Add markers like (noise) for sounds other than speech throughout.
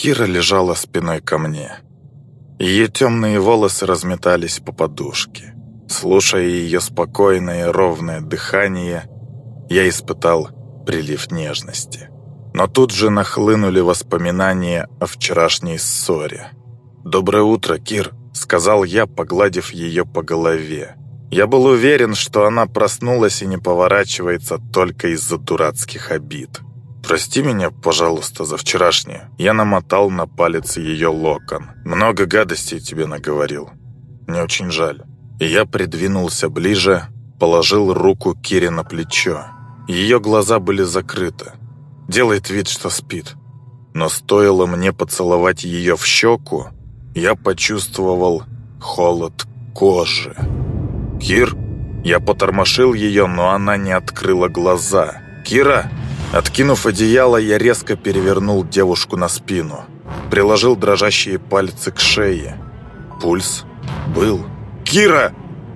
Кира лежала спиной ко мне. Ее темные волосы разметались по подушке. Слушая ее спокойное ровное дыхание, я испытал прилив нежности. Но тут же нахлынули воспоминания о вчерашней ссоре. «Доброе утро, Кир», — сказал я, погладив ее по голове. Я был уверен, что она проснулась и не поворачивается только из-за дурацких обид. «Прости меня, пожалуйста, за вчерашнее». Я намотал на палец ее локон. «Много гадостей тебе наговорил. Мне очень жаль». И я придвинулся ближе, положил руку Кире на плечо. Ее глаза были закрыты. Делает вид, что спит. Но стоило мне поцеловать ее в щеку, я почувствовал холод кожи. «Кир?» Я потормошил ее, но она не открыла глаза. «Кира?» Откинув одеяло, я резко перевернул девушку на спину. Приложил дрожащие пальцы к шее. Пульс был. «Кира!»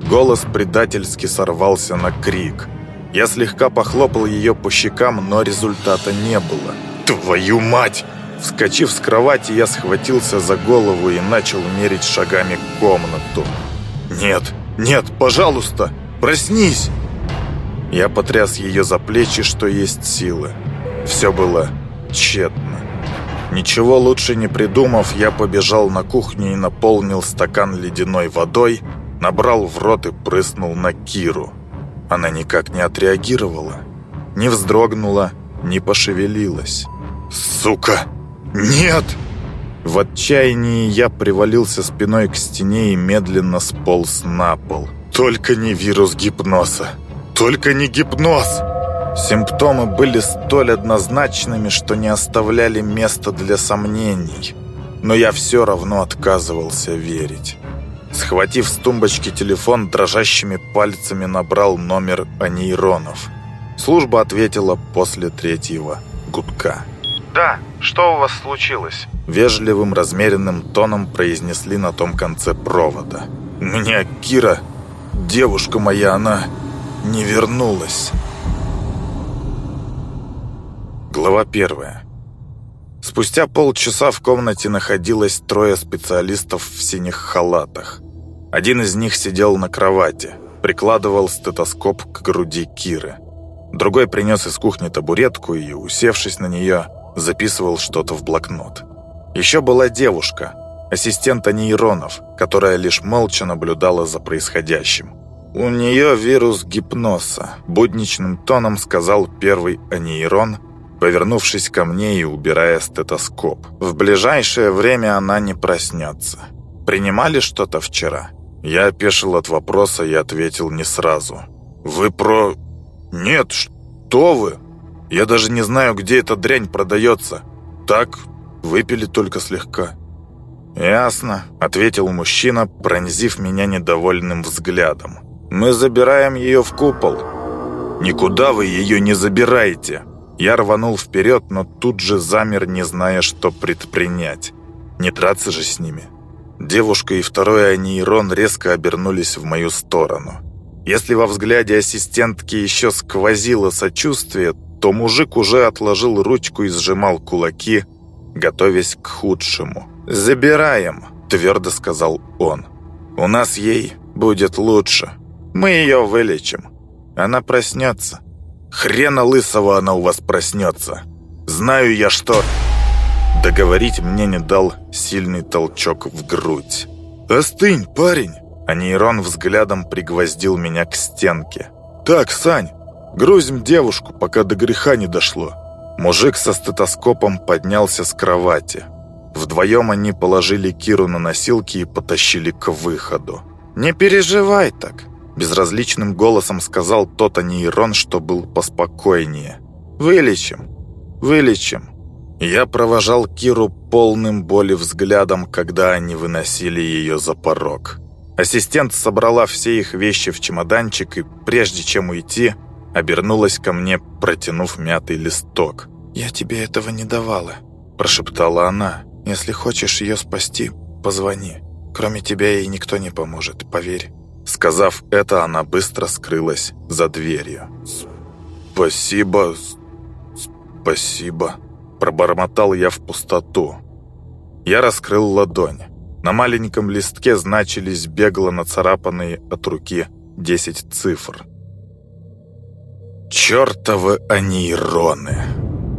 Голос предательски сорвался на крик. Я слегка похлопал ее по щекам, но результата не было. «Твою мать!» Вскочив с кровати, я схватился за голову и начал мерить шагами комнату. «Нет, нет, пожалуйста, проснись!» Я потряс ее за плечи, что есть силы. Все было тщетно. Ничего лучше не придумав, я побежал на кухню и наполнил стакан ледяной водой, набрал в рот и прыснул на Киру. Она никак не отреагировала, не вздрогнула, не пошевелилась. «Сука! Нет!» В отчаянии я привалился спиной к стене и медленно сполз на пол. «Только не вирус гипноза! Только не гипноз!» Симптомы были столь однозначными, что не оставляли места для сомнений. Но я все равно отказывался верить. Схватив с тумбочки телефон, дрожащими пальцами набрал номер анейронов. Служба ответила после третьего гудка. «Да, что у вас случилось?» Вежливым, размеренным тоном произнесли на том конце провода. «У меня Кира, девушка моя, она не вернулась». Глава первая. Спустя полчаса в комнате находилось трое специалистов в синих халатах. Один из них сидел на кровати, прикладывал стетоскоп к груди Киры. Другой принес из кухни табуретку и, усевшись на нее, записывал что-то в блокнот. Еще была девушка, ассистента нейронов, которая лишь молча наблюдала за происходящим. «У нее вирус гипноза», – будничным тоном сказал первый анейрон, повернувшись ко мне и убирая стетоскоп. «В ближайшее время она не проснется. Принимали что-то вчера?» Я опешил от вопроса и ответил не сразу. «Вы про...» «Нет, что вы? Я даже не знаю, где эта дрянь продается. Так, выпили только слегка». «Ясно», — ответил мужчина, пронзив меня недовольным взглядом. «Мы забираем ее в купол». «Никуда вы ее не забираете!» Я рванул вперед, но тут же замер, не зная, что предпринять. Не драться же с ними. Девушка и второй анейрон резко обернулись в мою сторону. Если во взгляде ассистентки еще сквозило сочувствие, то мужик уже отложил ручку и сжимал кулаки, готовясь к худшему. «Забираем», — твердо сказал он. «У нас ей будет лучше. Мы ее вылечим. Она проснется. Хрена лысого она у вас проснется. Знаю я, что...» Договорить мне не дал сильный толчок в грудь. «Остынь, парень!» А нейрон взглядом пригвоздил меня к стенке. «Так, Сань, грузим девушку, пока до греха не дошло». Мужик со стетоскопом поднялся с кровати. Вдвоем они положили Киру на носилки и потащили к выходу. «Не переживай так», – безразличным голосом сказал тот анейрон, что был поспокойнее. «Вылечим, вылечим». Я провожал Киру полным боли взглядом, когда они выносили ее за порог. Ассистент собрала все их вещи в чемоданчик и, прежде чем уйти, обернулась ко мне, протянув мятый листок. «Я тебе этого не давала», – прошептала она. «Если хочешь ее спасти, позвони. Кроме тебя ей никто не поможет, поверь». Сказав это, она быстро скрылась за дверью. «Спасибо, спасибо», Пробормотал я в пустоту. Я раскрыл ладонь. На маленьком листке значились бегло нацарапанные от руки 10 цифр. Чертовы анейроны!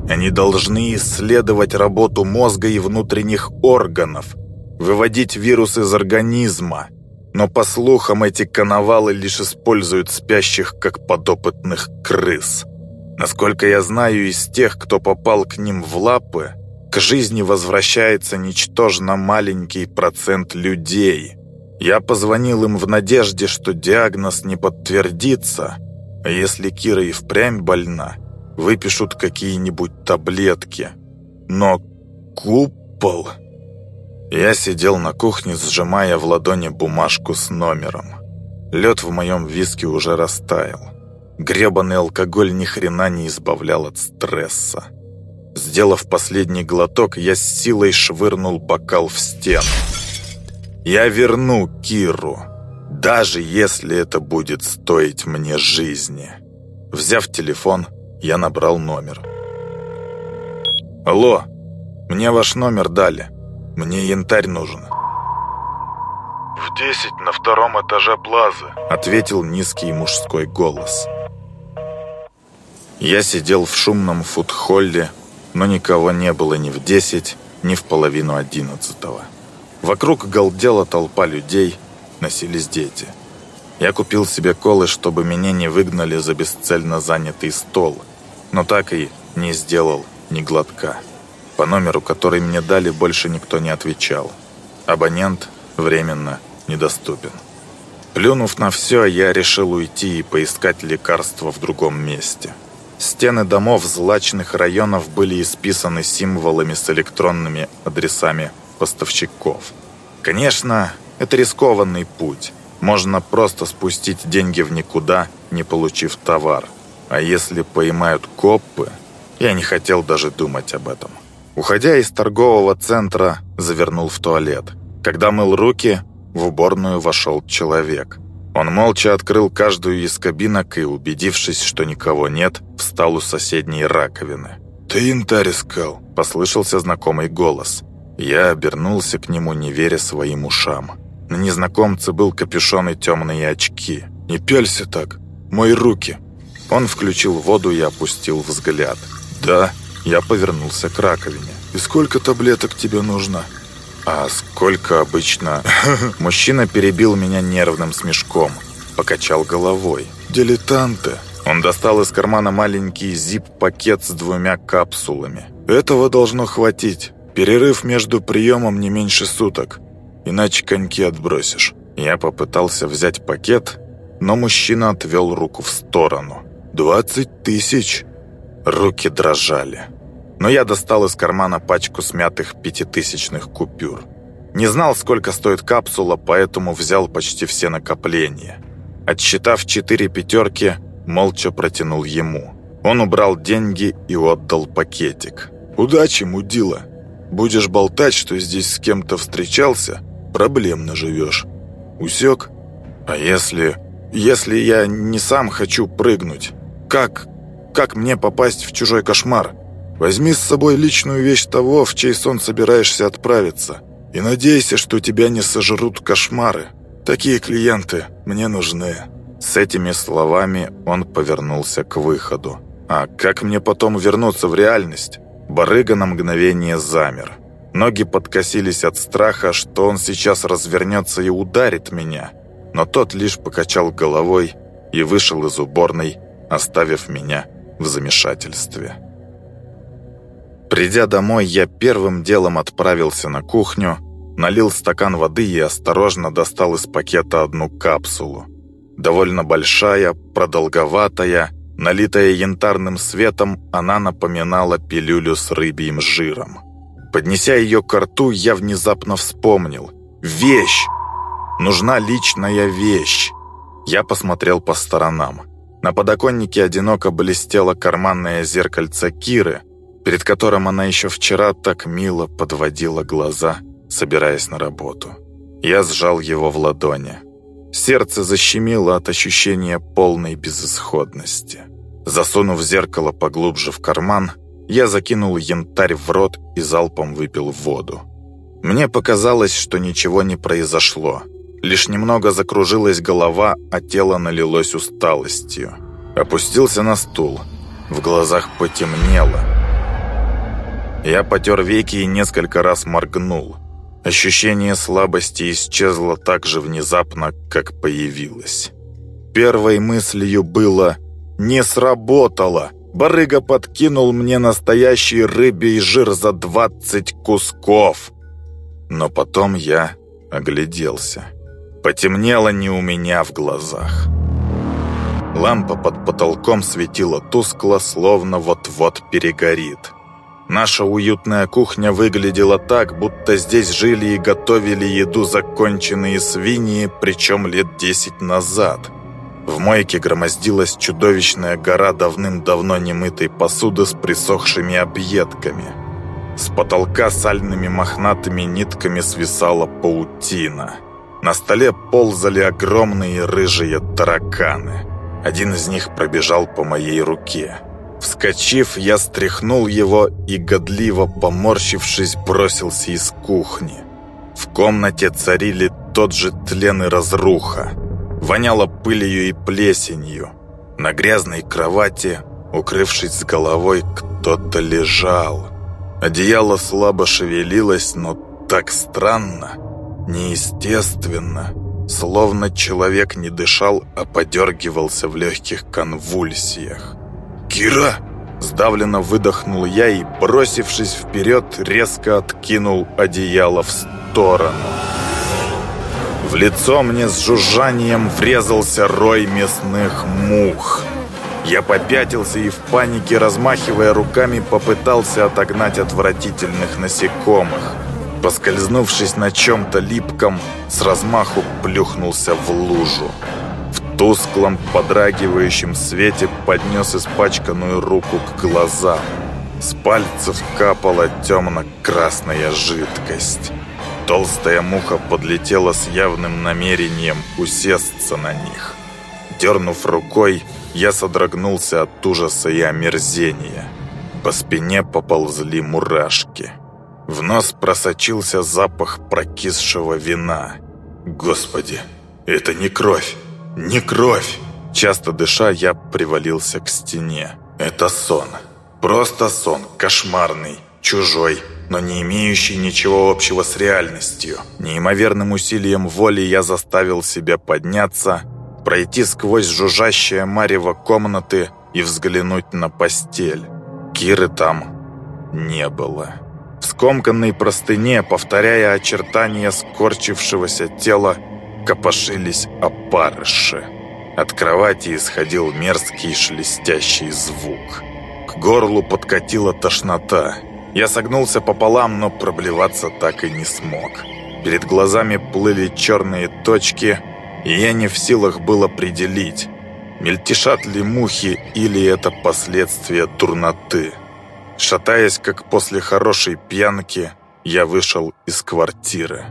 Они должны исследовать работу мозга и внутренних органов, выводить вирус из организма. Но, по слухам, эти коновалы лишь используют спящих, как подопытных крыс. Насколько я знаю, из тех, кто попал к ним в лапы, к жизни возвращается ничтожно маленький процент людей. Я позвонил им в надежде, что диагноз не подтвердится, а если Кира и впрямь больна, выпишут какие-нибудь таблетки. Но купол... Я сидел на кухне, сжимая в ладони бумажку с номером. Лед в моем виске уже растаял. Гребаный алкоголь ни хрена не избавлял от стресса. Сделав последний глоток, я с силой швырнул бокал в стену. Я верну Киру, даже если это будет стоить мне жизни. Взяв телефон, я набрал номер. «Алло, мне ваш номер дали. Мне янтарь нужен». «В десять на втором этаже Плазы», — ответил низкий мужской голос. Я сидел в шумном фудхолле, но никого не было ни в десять, ни в половину одиннадцатого. Вокруг галдела толпа людей, носились дети. Я купил себе колы, чтобы меня не выгнали за бесцельно занятый стол — но так и не сделал ни глотка. По номеру, который мне дали, больше никто не отвечал. Абонент временно недоступен. Плюнув на все, я решил уйти и поискать лекарства в другом месте. Стены домов злачных районов были исписаны символами с электронными адресами поставщиков. Конечно, это рискованный путь. Можно просто спустить деньги в никуда, не получив товар. А если поймают копы, я не хотел даже думать об этом. Уходя из торгового центра, завернул в туалет. Когда мыл руки, в уборную вошел человек. Он молча открыл каждую из кабинок и, убедившись, что никого нет, встал у соседней раковины. «Ты янтарь искал?» – послышался знакомый голос. Я обернулся к нему, не веря своим ушам. На незнакомце был капюшон и темные очки. «Не пялься так! Мои руки!» Он включил воду и опустил взгляд. «Да». Я повернулся к раковине. «И сколько таблеток тебе нужно?» «А сколько обычно...» (laughs) Мужчина перебил меня нервным смешком. Покачал головой. «Дилетанты!» Он достал из кармана маленький зип-пакет с двумя капсулами. «Этого должно хватить. Перерыв между приемом не меньше суток. Иначе коньки отбросишь». Я попытался взять пакет, но мужчина отвел руку в сторону. «Двадцать тысяч!» Руки дрожали. Но я достал из кармана пачку смятых пятитысячных купюр. Не знал, сколько стоит капсула, поэтому взял почти все накопления. Отсчитав четыре пятерки, молча протянул ему. Он убрал деньги и отдал пакетик. «Удачи, мудила! Будешь болтать, что здесь с кем-то встречался, проблемно живешь. Усек? А если... если я не сам хочу прыгнуть?» Как? Как мне попасть в чужой кошмар? Возьми с собой личную вещь того, в чей сон собираешься отправиться. И надейся, что тебя не сожрут кошмары. Такие клиенты мне нужны». С этими словами он повернулся к выходу. «А как мне потом вернуться в реальность?» Барыга на мгновение замер. Ноги подкосились от страха, что он сейчас развернется и ударит меня. Но тот лишь покачал головой и вышел из уборной, оставив меня в замешательстве. Придя домой, я первым делом отправился на кухню, налил стакан воды и осторожно достал из пакета одну капсулу. Довольно большая, продолговатая, налитая янтарным светом, она напоминала пилюлю с рыбьим жиром. Поднеся ее к рту, я внезапно вспомнил. «Вещь! Нужна личная вещь!» Я посмотрел по сторонам. На подоконнике одиноко блестело карманное зеркальце Киры, перед которым она еще вчера так мило подводила глаза, собираясь на работу. Я сжал его в ладони. Сердце защемило от ощущения полной безысходности. Засунув зеркало поглубже в карман, я закинул янтарь в рот и залпом выпил воду. Мне показалось, что ничего не произошло. Лишь немного закружилась голова, а тело налилось усталостью. Опустился на стул. В глазах потемнело. Я потер веки и несколько раз моргнул. Ощущение слабости исчезло так же внезапно, как появилось. Первой мыслью было «Не сработало!» Барыга подкинул мне настоящий рыбий жир за двадцать кусков. Но потом я огляделся. Потемнело не у меня в глазах. Лампа под потолком светила тускло, словно вот-вот перегорит. Наша уютная кухня выглядела так, будто здесь жили и готовили еду законченные свиньи, причем лет десять назад. В мойке громоздилась чудовищная гора давным-давно немытой посуды с присохшими объедками. С потолка сальными мохнатыми нитками свисала паутина. На столе ползали огромные рыжие тараканы. Один из них пробежал по моей руке. Вскочив, я стряхнул его и, годливо поморщившись, бросился из кухни. В комнате царили тот же тлен и разруха. Воняло пылью и плесенью. На грязной кровати, укрывшись с головой, кто-то лежал. Одеяло слабо шевелилось, но так странно неестественно, словно человек не дышал, а подергивался в легких конвульсиях. «Кира!» Сдавленно выдохнул я и, бросившись вперед, резко откинул одеяло в сторону. В лицо мне с жужжанием врезался рой мясных мух. Я попятился и в панике, размахивая руками, попытался отогнать отвратительных насекомых поскользнувшись на чем-то липком, с размаху плюхнулся в лужу. Тусклом, подрагивающем свете поднес испачканную руку к глазам. С пальцев капала темно-красная жидкость. Толстая муха подлетела с явным намерением усесться на них. Дернув рукой, я содрогнулся от ужаса и омерзения. По спине поползли мурашки. В нос просочился запах прокисшего вина. «Господи, это не кровь! Не кровь!» Часто дыша, я привалился к стене. «Это сон. Просто сон, кошмарный, чужой, но не имеющий ничего общего с реальностью. Неимоверным усилием воли я заставил себя подняться, пройти сквозь жужжащее марево комнаты и взглянуть на постель. Киры там не было». В скомканной простыне, повторяя очертания скорчившегося тела, копошились опарыши. От кровати исходил мерзкий шелестящий звук. К горлу подкатила тошнота. Я согнулся пополам, но проблеваться так и не смог. Перед глазами плыли черные точки, и я не в силах был определить, мельтешат ли мухи или это последствия турноты. Шатаясь, как после хорошей пьянки, я вышел из квартиры.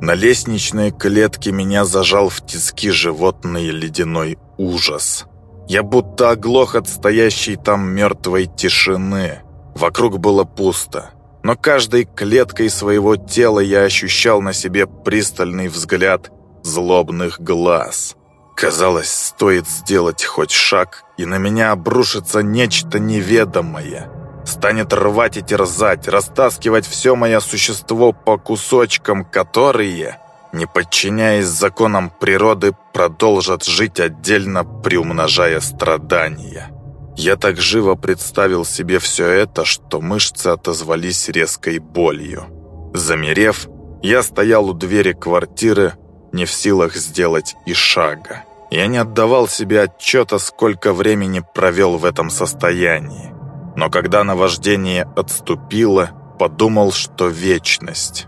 На лестничной клетке меня зажал в тиски животный ледяной ужас. Я будто оглох от стоящей там мертвой тишины. Вокруг было пусто. Но каждой клеткой своего тела я ощущал на себе пристальный взгляд злобных глаз. Казалось, стоит сделать хоть шаг, и на меня обрушится нечто неведомое – станет рвать и терзать, растаскивать все мое существо по кусочкам, которые, не подчиняясь законам природы, продолжат жить отдельно, приумножая страдания. Я так живо представил себе все это, что мышцы отозвались резкой болью. Замерев, я стоял у двери квартиры, не в силах сделать и шага. Я не отдавал себе отчета, сколько времени провел в этом состоянии но когда наваждение отступило, подумал, что вечность.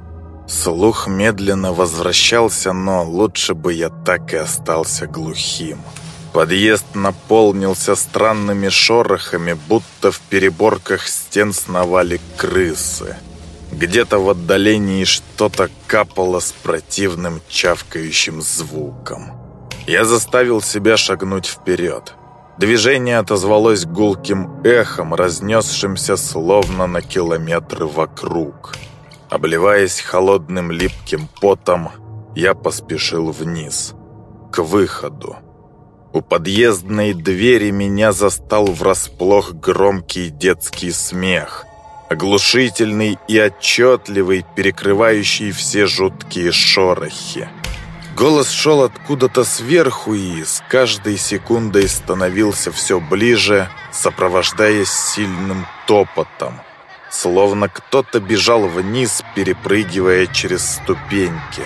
Слух медленно возвращался, но лучше бы я так и остался глухим. Подъезд наполнился странными шорохами, будто в переборках стен сновали крысы. Где-то в отдалении что-то капало с противным чавкающим звуком. Я заставил себя шагнуть вперед. Движение отозвалось гулким эхом, разнесшимся словно на километры вокруг. Обливаясь холодным липким потом, я поспешил вниз, к выходу. У подъездной двери меня застал врасплох громкий детский смех, оглушительный и отчетливый, перекрывающий все жуткие шорохи. Голос шел откуда-то сверху и с каждой секундой становился все ближе, сопровождаясь сильным топотом. Словно кто-то бежал вниз, перепрыгивая через ступеньки.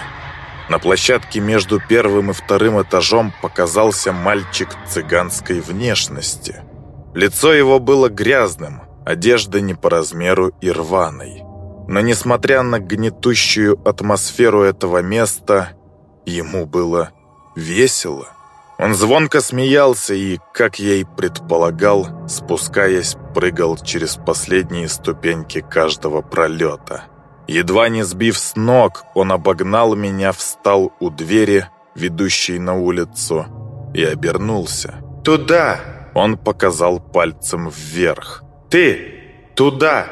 На площадке между первым и вторым этажом показался мальчик цыганской внешности. Лицо его было грязным, одежда не по размеру и рваной. Но несмотря на гнетущую атмосферу этого места, Ему было весело. Он звонко смеялся и, как я и предполагал, спускаясь, прыгал через последние ступеньки каждого пролета. Едва не сбив с ног, он обогнал меня, встал у двери, ведущей на улицу, и обернулся. «Туда!» Он показал пальцем вверх. «Ты! Туда!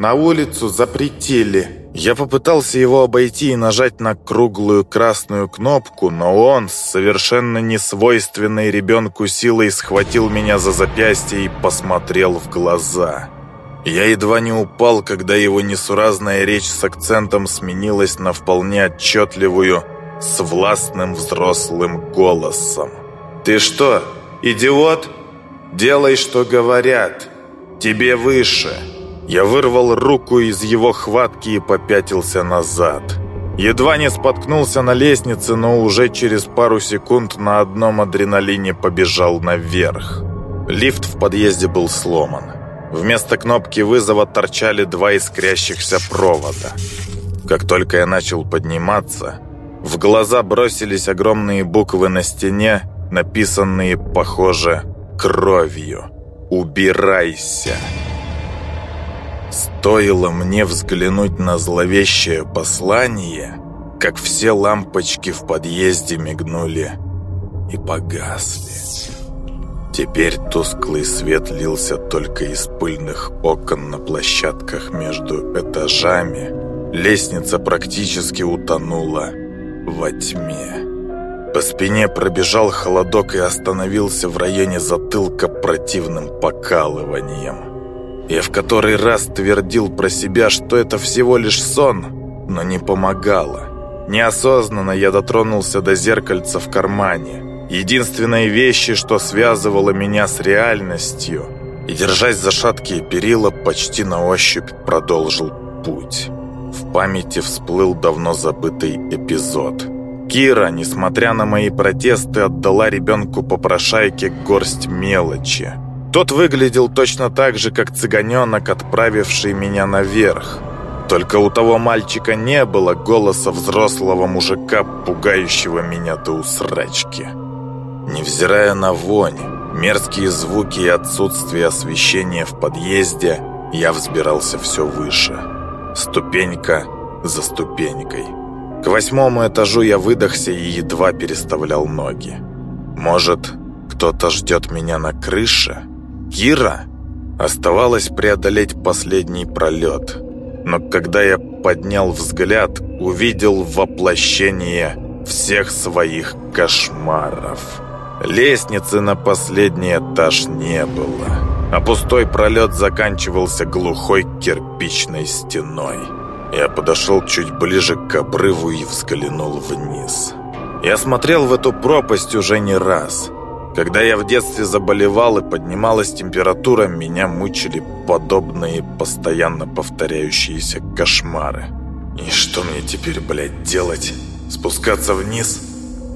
На улицу запретили!» Я попытался его обойти и нажать на круглую красную кнопку, но он с совершенно несвойственной ребенку силой схватил меня за запястье и посмотрел в глаза. Я едва не упал, когда его несуразная речь с акцентом сменилась на вполне отчетливую, с властным взрослым голосом. «Ты что, идиот? Делай, что говорят. Тебе выше». Я вырвал руку из его хватки и попятился назад. Едва не споткнулся на лестнице, но уже через пару секунд на одном адреналине побежал наверх. Лифт в подъезде был сломан. Вместо кнопки вызова торчали два искрящихся провода. Как только я начал подниматься, в глаза бросились огромные буквы на стене, написанные, похоже, кровью. «Убирайся!» Стоило мне взглянуть на зловещее послание, как все лампочки в подъезде мигнули и погасли. Теперь тусклый свет лился только из пыльных окон на площадках между этажами. Лестница практически утонула во тьме. По спине пробежал холодок и остановился в районе затылка противным покалыванием. Я в который раз твердил про себя, что это всего лишь сон, но не помогало. Неосознанно я дотронулся до зеркальца в кармане. Единственной вещи, что связывало меня с реальностью, и, держась за шаткие перила, почти на ощупь продолжил путь. В памяти всплыл давно забытый эпизод. Кира, несмотря на мои протесты, отдала ребенку попрошайке горсть мелочи. Тот выглядел точно так же, как цыганенок, отправивший меня наверх. Только у того мальчика не было голоса взрослого мужика, пугающего меня до усрачки. Невзирая на вонь, мерзкие звуки и отсутствие освещения в подъезде, я взбирался все выше. Ступенька за ступенькой. К восьмому этажу я выдохся и едва переставлял ноги. Может, кто-то ждет меня на крыше? Кира? Оставалось преодолеть последний пролет. Но когда я поднял взгляд, увидел воплощение всех своих кошмаров. Лестницы на последний этаж не было, а пустой пролет заканчивался глухой кирпичной стеной. Я подошел чуть ближе к обрыву и взглянул вниз. Я смотрел в эту пропасть уже не раз – когда я в детстве заболевал и поднималась температура, меня мучили подобные постоянно повторяющиеся кошмары. И что мне теперь, блядь, делать? Спускаться вниз?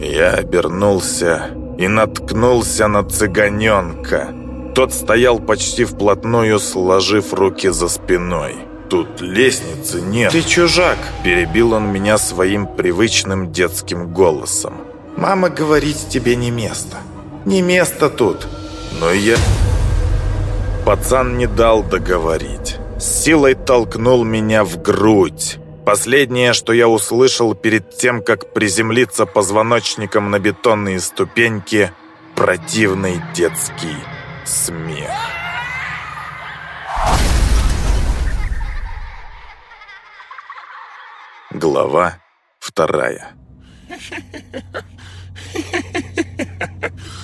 Я обернулся и наткнулся на цыганенка. Тот стоял почти вплотную, сложив руки за спиной. «Тут лестницы нет». «Ты чужак!» Перебил он меня своим привычным детским голосом. «Мама говорит, тебе не место». Не место тут. Но я... Пацан не дал договорить. С силой толкнул меня в грудь. Последнее, что я услышал перед тем, как приземлиться позвоночником на бетонные ступеньки, противный детский смех. Глава вторая. (laughs)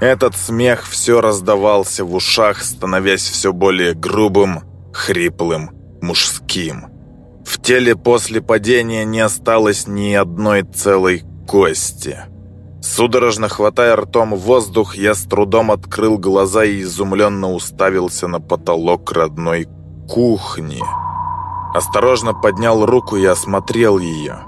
Этот смех все раздавался в ушах, становясь все более грубым, хриплым, мужским. В теле после падения не осталось ни одной целой кости. Судорожно хватая ртом воздух, я с трудом открыл глаза и изумленно уставился на потолок родной кухни. Осторожно поднял руку и осмотрел ее.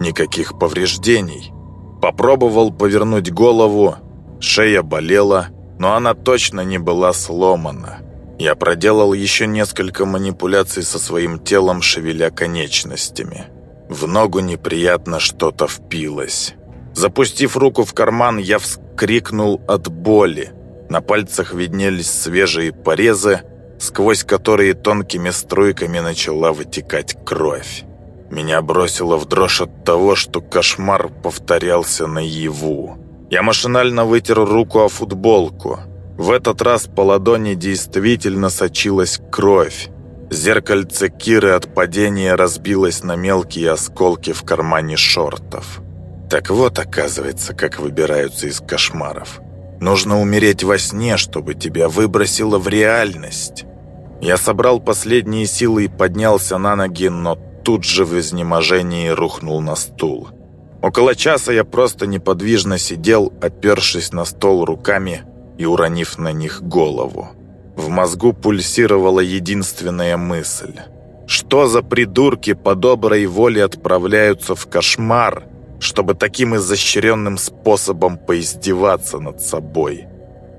Никаких повреждений. Попробовал повернуть голову, Шея болела, но она точно не была сломана. Я проделал еще несколько манипуляций со своим телом, шевеля конечностями. В ногу неприятно что-то впилось. Запустив руку в карман, я вскрикнул от боли. На пальцах виднелись свежие порезы, сквозь которые тонкими струйками начала вытекать кровь. Меня бросило в дрожь от того, что кошмар повторялся наяву. Я машинально вытер руку о футболку. В этот раз по ладони действительно сочилась кровь. Зеркальце Киры от падения разбилось на мелкие осколки в кармане шортов. Так вот, оказывается, как выбираются из кошмаров. Нужно умереть во сне, чтобы тебя выбросило в реальность. Я собрал последние силы и поднялся на ноги, но тут же в изнеможении рухнул на стул. Около часа я просто неподвижно сидел, опершись на стол руками и уронив на них голову. В мозгу пульсировала единственная мысль. Что за придурки по доброй воле отправляются в кошмар, чтобы таким изощренным способом поиздеваться над собой?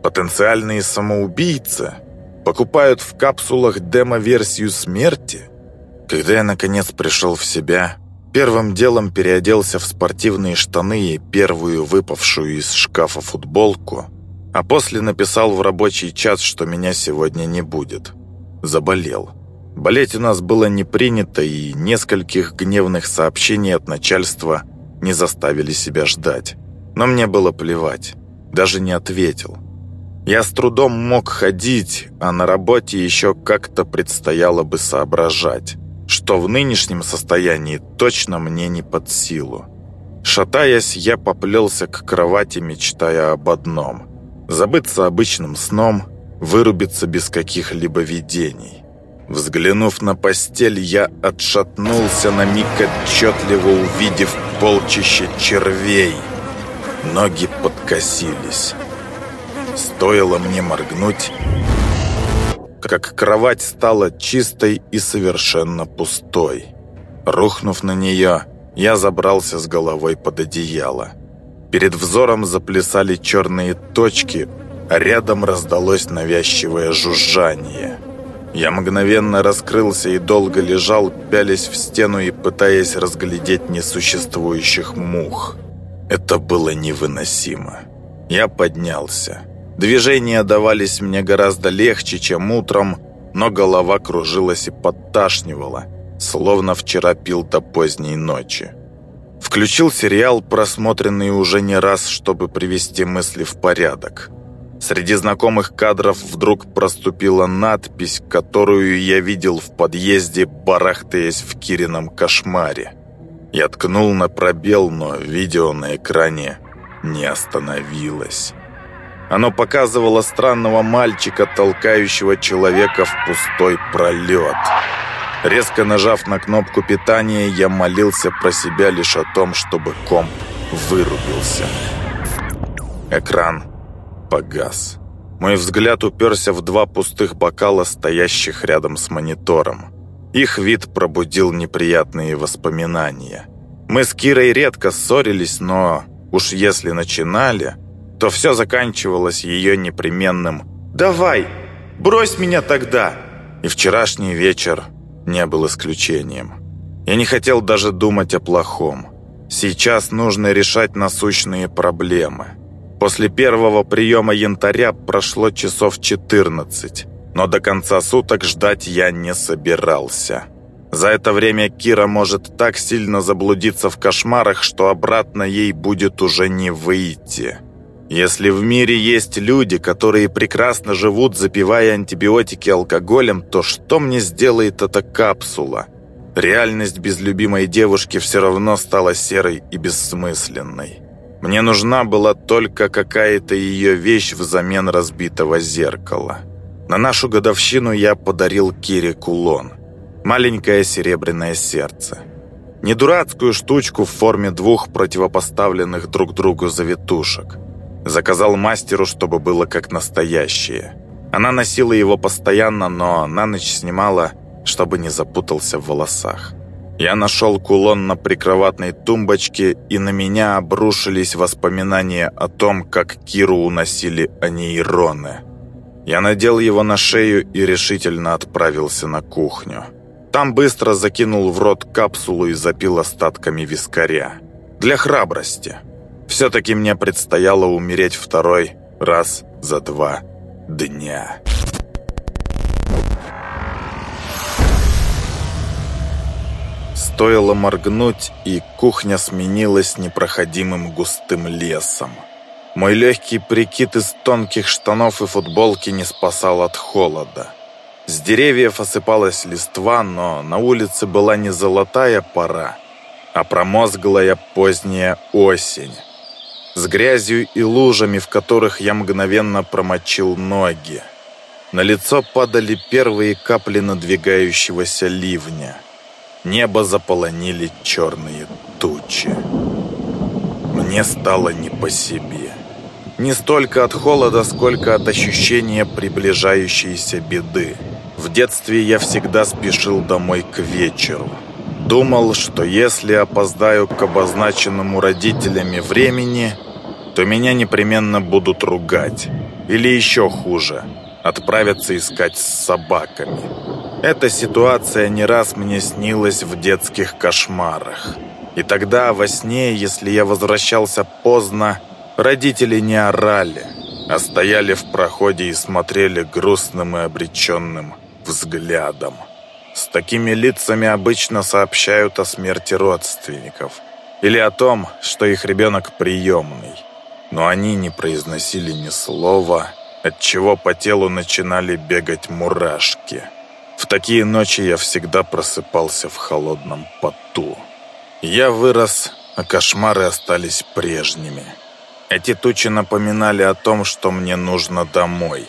Потенциальные самоубийцы покупают в капсулах демо-версию смерти? Когда я наконец пришел в себя, Первым делом переоделся в спортивные штаны и первую выпавшую из шкафа футболку, а после написал в рабочий час, что меня сегодня не будет. Заболел. Болеть у нас было не принято, и нескольких гневных сообщений от начальства не заставили себя ждать. Но мне было плевать. Даже не ответил. Я с трудом мог ходить, а на работе еще как-то предстояло бы соображать что в нынешнем состоянии точно мне не под силу. Шатаясь, я поплелся к кровати, мечтая об одном – забыться обычным сном, вырубиться без каких-либо видений. Взглянув на постель, я отшатнулся на миг отчетливо увидев полчище червей. Ноги подкосились. Стоило мне моргнуть, как кровать стала чистой и совершенно пустой. Рухнув на нее, я забрался с головой под одеяло. Перед взором заплясали черные точки, а рядом раздалось навязчивое жужжание. Я мгновенно раскрылся и долго лежал, пялясь в стену и пытаясь разглядеть несуществующих мух. Это было невыносимо. Я поднялся. Движения давались мне гораздо легче, чем утром, но голова кружилась и подташнивала, словно вчера пил до поздней ночи. Включил сериал, просмотренный уже не раз, чтобы привести мысли в порядок. Среди знакомых кадров вдруг проступила надпись, которую я видел в подъезде, барахтаясь в Кирином кошмаре. Я ткнул на пробел, но видео на экране не остановилось. Оно показывало странного мальчика, толкающего человека в пустой пролет. Резко нажав на кнопку питания, я молился про себя лишь о том, чтобы комп вырубился. Экран погас. Мой взгляд уперся в два пустых бокала, стоящих рядом с монитором. Их вид пробудил неприятные воспоминания. Мы с Кирой редко ссорились, но уж если начинали, то все заканчивалось ее непременным «Давай, брось меня тогда!» И вчерашний вечер не был исключением. Я не хотел даже думать о плохом. Сейчас нужно решать насущные проблемы. После первого приема янтаря прошло часов 14, но до конца суток ждать я не собирался. За это время Кира может так сильно заблудиться в кошмарах, что обратно ей будет уже не выйти. Если в мире есть люди, которые прекрасно живут, запивая антибиотики алкоголем, то что мне сделает эта капсула? Реальность без любимой девушки все равно стала серой и бессмысленной. Мне нужна была только какая-то ее вещь взамен разбитого зеркала. На нашу годовщину я подарил Кире кулон. Маленькое серебряное сердце. Не дурацкую штучку в форме двух противопоставленных друг другу завитушек. Заказал мастеру, чтобы было как настоящее. Она носила его постоянно, но на ночь снимала, чтобы не запутался в волосах. Я нашел кулон на прикроватной тумбочке, и на меня обрушились воспоминания о том, как Киру уносили анейроны. Я надел его на шею и решительно отправился на кухню. Там быстро закинул в рот капсулу и запил остатками вискаря. Для храбрости. Все-таки мне предстояло умереть второй раз за два дня. Стоило моргнуть, и кухня сменилась непроходимым густым лесом. Мой легкий прикид из тонких штанов и футболки не спасал от холода. С деревьев осыпалась листва, но на улице была не золотая пора, а промозглая поздняя осень. С грязью и лужами, в которых я мгновенно промочил ноги. На лицо падали первые капли надвигающегося ливня – Небо заполонили черные тучи. Мне стало не по себе. Не столько от холода, сколько от ощущения приближающейся беды. В детстве я всегда спешил домой к вечеру. Думал, что если опоздаю к обозначенному родителями времени, то меня непременно будут ругать. Или еще хуже, отправятся искать с собаками. Эта ситуация не раз мне снилась в детских кошмарах. И тогда во сне, если я возвращался поздно, родители не орали, а стояли в проходе и смотрели грустным и обреченным взглядом. С такими лицами обычно сообщают о смерти родственников или о том, что их ребенок приемный. Но они не произносили ни слова, отчего по телу начинали бегать мурашки – в такие ночи я всегда просыпался в холодном поту. Я вырос, а кошмары остались прежними. Эти тучи напоминали о том, что мне нужно домой,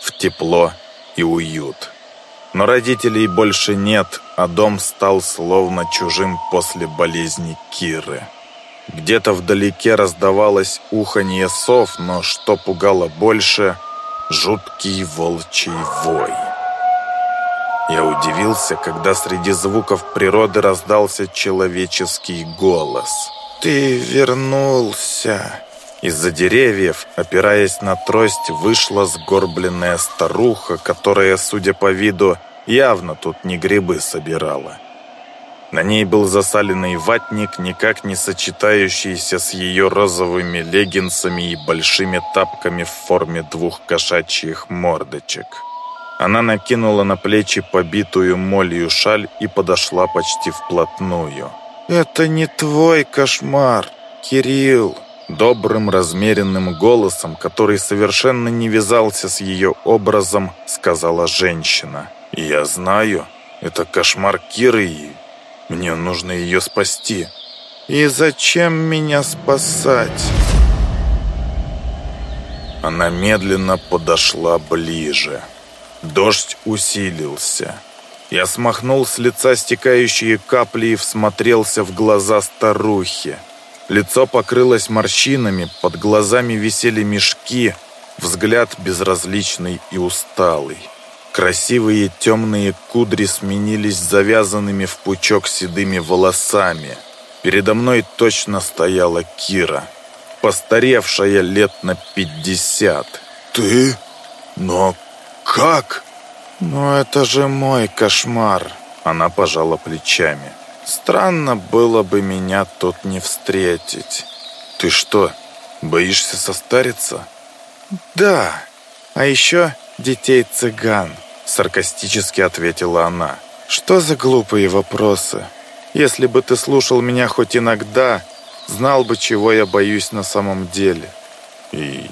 в тепло и уют. Но родителей больше нет, а дом стал словно чужим после болезни Киры. Где-то вдалеке раздавалось уханье сов, но что пугало больше – жуткий волчий вой. Я удивился, когда среди звуков природы раздался человеческий голос. «Ты вернулся!» Из-за деревьев, опираясь на трость, вышла сгорбленная старуха, которая, судя по виду, явно тут не грибы собирала. На ней был засаленный ватник, никак не сочетающийся с ее розовыми леггинсами и большими тапками в форме двух кошачьих мордочек. Она накинула на плечи побитую молью шаль и подошла почти вплотную. «Это не твой кошмар, Кирилл!» Добрым, размеренным голосом, который совершенно не вязался с ее образом, сказала женщина. «Я знаю, это кошмар Киры, и мне нужно ее спасти». «И зачем меня спасать?» Она медленно подошла ближе. Дождь усилился. Я смахнул с лица стекающие капли и всмотрелся в глаза старухи. Лицо покрылось морщинами, под глазами висели мешки, взгляд безразличный и усталый. Красивые темные кудри сменились завязанными в пучок седыми волосами. Передо мной точно стояла Кира, постаревшая лет на пятьдесят. «Ты? Но «Как?» «Ну это же мой кошмар!» Она пожала плечами. «Странно было бы меня тут не встретить». «Ты что, боишься состариться?» «Да, а еще детей-цыган», саркастически ответила она. «Что за глупые вопросы? Если бы ты слушал меня хоть иногда, знал бы, чего я боюсь на самом деле. И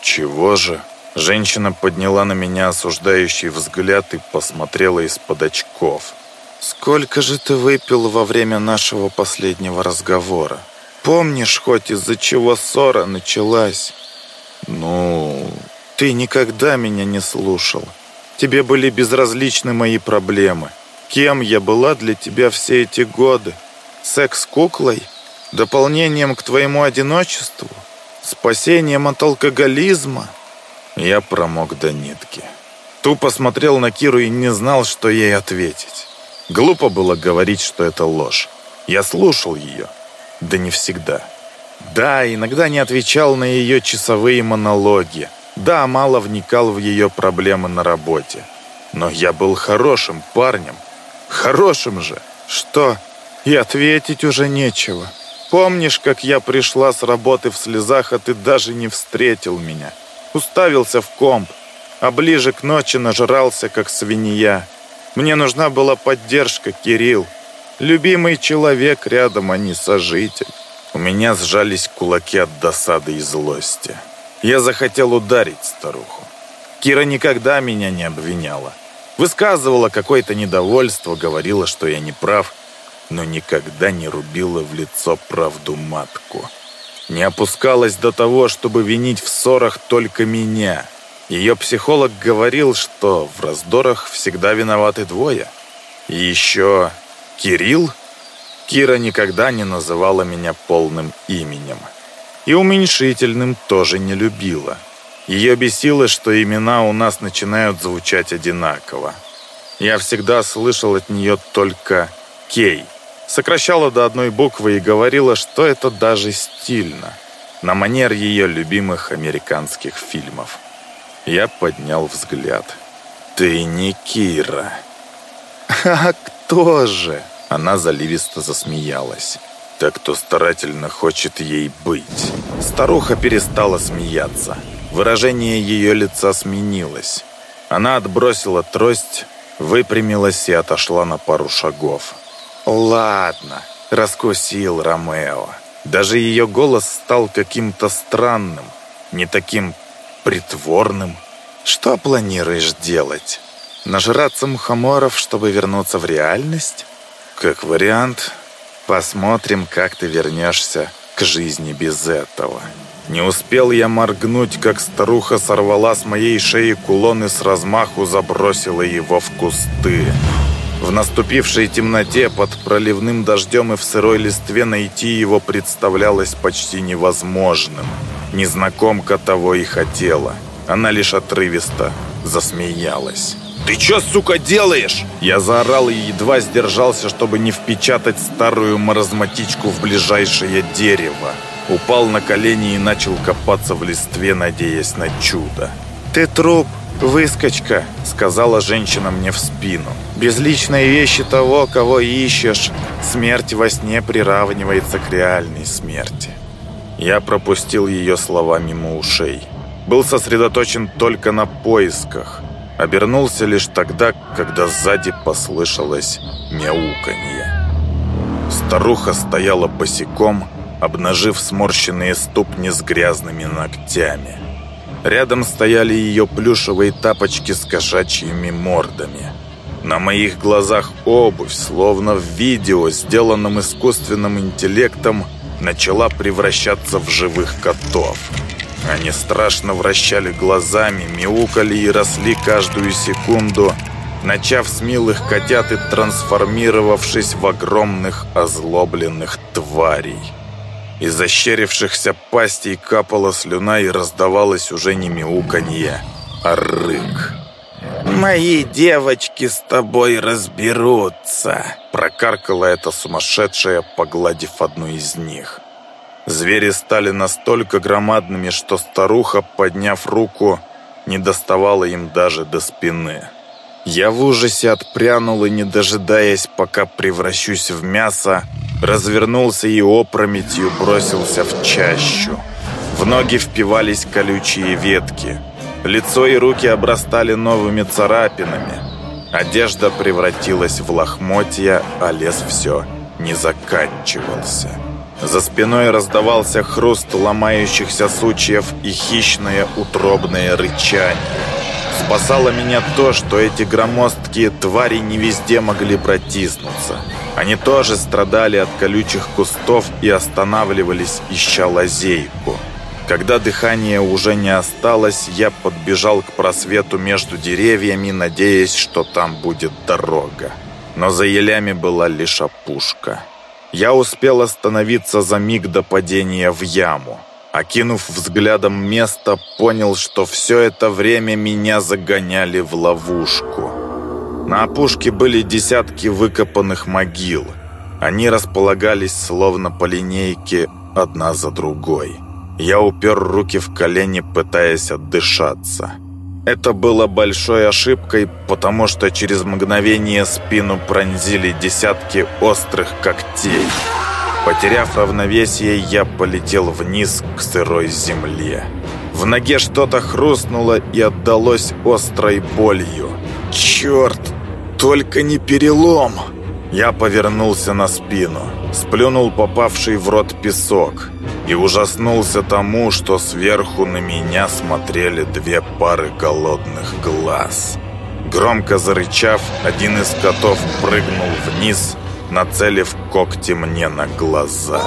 чего же? Женщина подняла на меня осуждающий взгляд и посмотрела из-под очков. «Сколько же ты выпил во время нашего последнего разговора? Помнишь, хоть из-за чего ссора началась?» «Ну, ты никогда меня не слушал. Тебе были безразличны мои проблемы. Кем я была для тебя все эти годы? Секс-куклой? Дополнением к твоему одиночеству? Спасением от алкоголизма?» Я промок до нитки. Тупо смотрел на Киру и не знал, что ей ответить. Глупо было говорить, что это ложь. Я слушал ее. Да не всегда. Да, иногда не отвечал на ее часовые монологи. Да, мало вникал в ее проблемы на работе. Но я был хорошим парнем. Хорошим же. Что? И ответить уже нечего. Помнишь, как я пришла с работы в слезах, а ты даже не встретил меня? Уставился в комп, а ближе к ночи нажрался, как свинья. Мне нужна была поддержка, Кирилл. Любимый человек рядом, а не сожитель. У меня сжались кулаки от досады и злости. Я захотел ударить старуху. Кира никогда меня не обвиняла. Высказывала какое-то недовольство, говорила, что я не прав, но никогда не рубила в лицо правду матку. Не опускалась до того, чтобы винить в ссорах только меня. Ее психолог говорил, что в раздорах всегда виноваты двое. И еще Кирилл? Кира никогда не называла меня полным именем. И уменьшительным тоже не любила. Ее бесило, что имена у нас начинают звучать одинаково. Я всегда слышал от нее только «Кей». Сокращала до одной буквы и говорила, что это даже стильно. На манер ее любимых американских фильмов. Я поднял взгляд. «Ты не Кира». «А кто же?» Она заливисто засмеялась. «Так кто старательно хочет ей быть». Старуха перестала смеяться. Выражение ее лица сменилось. Она отбросила трость, выпрямилась и отошла на пару шагов. «Ладно», — раскусил Ромео. Даже ее голос стал каким-то странным, не таким притворным. «Что планируешь делать? Нажраться мухоморов, чтобы вернуться в реальность?» «Как вариант, посмотрим, как ты вернешься к жизни без этого». Не успел я моргнуть, как старуха сорвала с моей шеи кулон и с размаху забросила его в кусты. В наступившей темноте под проливным дождем и в сырой листве найти его представлялось почти невозможным. Незнакомка того и хотела. Она лишь отрывисто засмеялась. «Ты чё, сука, делаешь?» Я заорал и едва сдержался, чтобы не впечатать старую маразматичку в ближайшее дерево. Упал на колени и начал копаться в листве, надеясь на чудо. «Ты труп, выскочка», — сказала женщина мне в спину. «Безличные вещи того, кого ищешь. Смерть во сне приравнивается к реальной смерти». Я пропустил ее слова мимо ушей. Был сосредоточен только на поисках. Обернулся лишь тогда, когда сзади послышалось мяуканье. Старуха стояла босиком, обнажив сморщенные ступни с грязными ногтями. Рядом стояли ее плюшевые тапочки с кошачьими мордами. На моих глазах обувь, словно в видео, сделанном искусственным интеллектом, начала превращаться в живых котов. Они страшно вращали глазами, мяукали и росли каждую секунду, начав с милых котят и трансформировавшись в огромных озлобленных тварей. Из ощерившихся пастей капала слюна и раздавалось уже не мяуканье, а рык. «Мои девочки с тобой разберутся», — прокаркала эта сумасшедшая, погладив одну из них. Звери стали настолько громадными, что старуха, подняв руку, не доставала им даже до спины. Я в ужасе отпрянул и, не дожидаясь, пока превращусь в мясо, развернулся и опрометью бросился в чащу. В ноги впивались колючие ветки. Лицо и руки обрастали новыми царапинами. Одежда превратилась в лохмотья, а лес все не заканчивался. За спиной раздавался хруст ломающихся сучьев и хищное утробное рычание. Спасало меня то, что эти громоздкие твари не везде могли протиснуться. Они тоже страдали от колючих кустов и останавливались, ища лазейку. Когда дыхания уже не осталось, я подбежал к просвету между деревьями, надеясь, что там будет дорога. Но за елями была лишь опушка. Я успел остановиться за миг до падения в яму. Окинув взглядом место, понял, что все это время меня загоняли в ловушку. На опушке были десятки выкопанных могил. Они располагались словно по линейке, одна за другой. Я упер руки в колени, пытаясь отдышаться. Это было большой ошибкой, потому что через мгновение спину пронзили десятки острых когтей. Потеряв равновесие, я полетел вниз к сырой земле. В ноге что-то хрустнуло и отдалось острой болью. «Черт! Только не перелом!» Я повернулся на спину, сплюнул попавший в рот песок и ужаснулся тому, что сверху на меня смотрели две пары голодных глаз. Громко зарычав, один из котов прыгнул вниз, нацелив когти мне на глаза.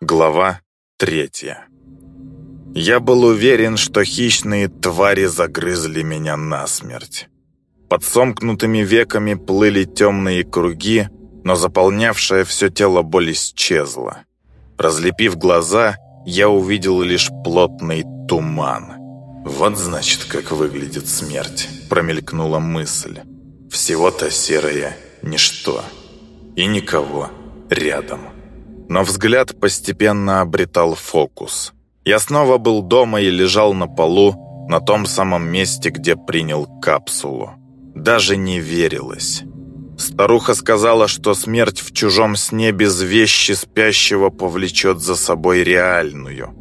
Глава третья я был уверен, что хищные твари загрызли меня насмерть. Под сомкнутыми веками плыли темные круги, но заполнявшая все тело боль исчезла. Разлепив глаза, я увидел лишь плотный туман. «Вот значит, как выглядит смерть», — промелькнула мысль. «Всего-то серое ничто. И никого рядом». Но взгляд постепенно обретал фокус — я снова был дома и лежал на полу, на том самом месте, где принял капсулу. Даже не верилось. Старуха сказала, что смерть в чужом сне без вещи спящего повлечет за собой реальную.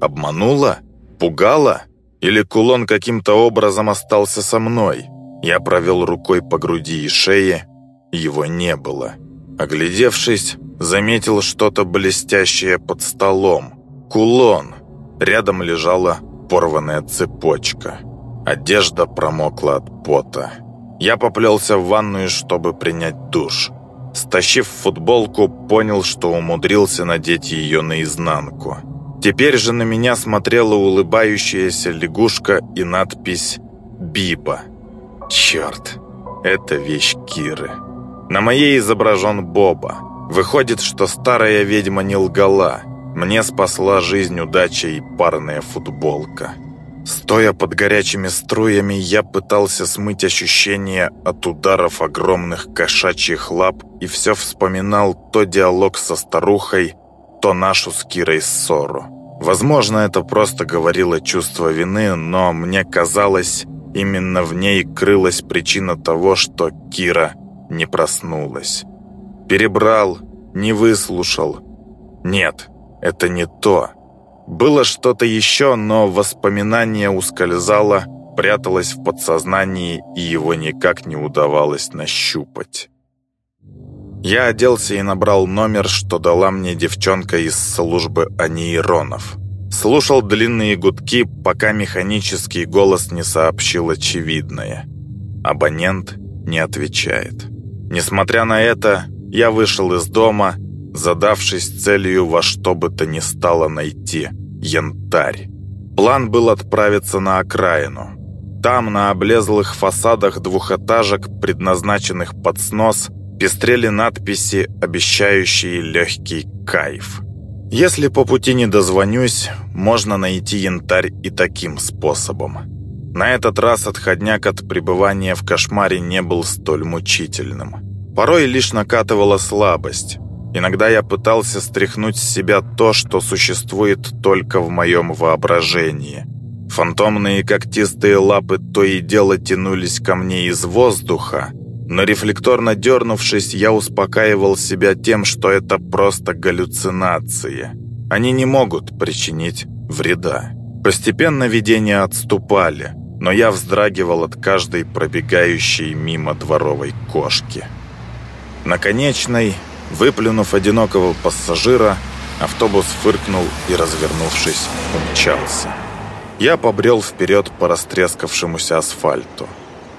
Обманула? Пугала? Или кулон каким-то образом остался со мной? Я провел рукой по груди и шее, его не было. Оглядевшись, заметил что-то блестящее под столом. Кулон. Рядом лежала порванная цепочка. Одежда промокла от пота. Я поплелся в ванную, чтобы принять душ. Стащив футболку, понял, что умудрился надеть ее наизнанку. Теперь же на меня смотрела улыбающаяся лягушка и надпись «Биба». Черт, это вещь Киры. На моей изображен Боба. Выходит, что старая ведьма не лгала – мне спасла жизнь удача и парная футболка. Стоя под горячими струями, я пытался смыть ощущение от ударов огромных кошачьих лап и все вспоминал то диалог со старухой, то нашу с Кирой ссору. Возможно, это просто говорило чувство вины, но мне казалось, именно в ней крылась причина того, что Кира не проснулась. Перебрал, не выслушал. Нет, это не то. Было что-то еще, но воспоминание ускользало, пряталось в подсознании, и его никак не удавалось нащупать. Я оделся и набрал номер, что дала мне девчонка из службы анейронов. Слушал длинные гудки, пока механический голос не сообщил очевидное. Абонент не отвечает. Несмотря на это, я вышел из дома задавшись целью во что бы то ни стало найти янтарь. План был отправиться на окраину. Там, на облезлых фасадах двухэтажек, предназначенных под снос, пестрели надписи, обещающие легкий кайф. Если по пути не дозвонюсь, можно найти янтарь и таким способом. На этот раз отходняк от пребывания в кошмаре не был столь мучительным. Порой лишь накатывала слабость, Иногда я пытался стряхнуть с себя то, что существует только в моем воображении. Фантомные когтистые лапы то и дело тянулись ко мне из воздуха, но рефлекторно дернувшись, я успокаивал себя тем, что это просто галлюцинации. Они не могут причинить вреда. Постепенно видения отступали, но я вздрагивал от каждой пробегающей мимо дворовой кошки. На конечной, выплюнув одинокого пассажира, автобус фыркнул и, развернувшись, умчался. Я побрел вперед по растрескавшемуся асфальту.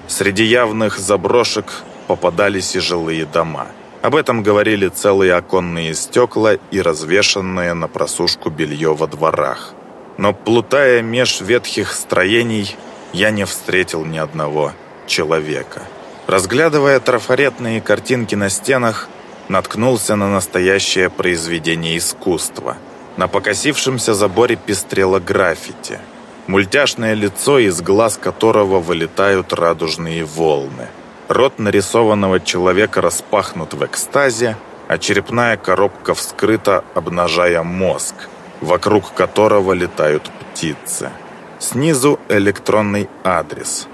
Среди явных заброшек попадались и жилые дома. Об этом говорили целые оконные стекла и развешанное на просушку белье во дворах. Но плутая меж ветхих строений, я не встретил ни одного человека. Разглядывая трафаретные картинки на стенах, наткнулся на настоящее произведение искусства. На покосившемся заборе пестрело граффити. Мультяшное лицо, из глаз которого вылетают радужные волны. Рот нарисованного человека распахнут в экстазе, а черепная коробка вскрыта, обнажая мозг, вокруг которого летают птицы. Снизу электронный адрес.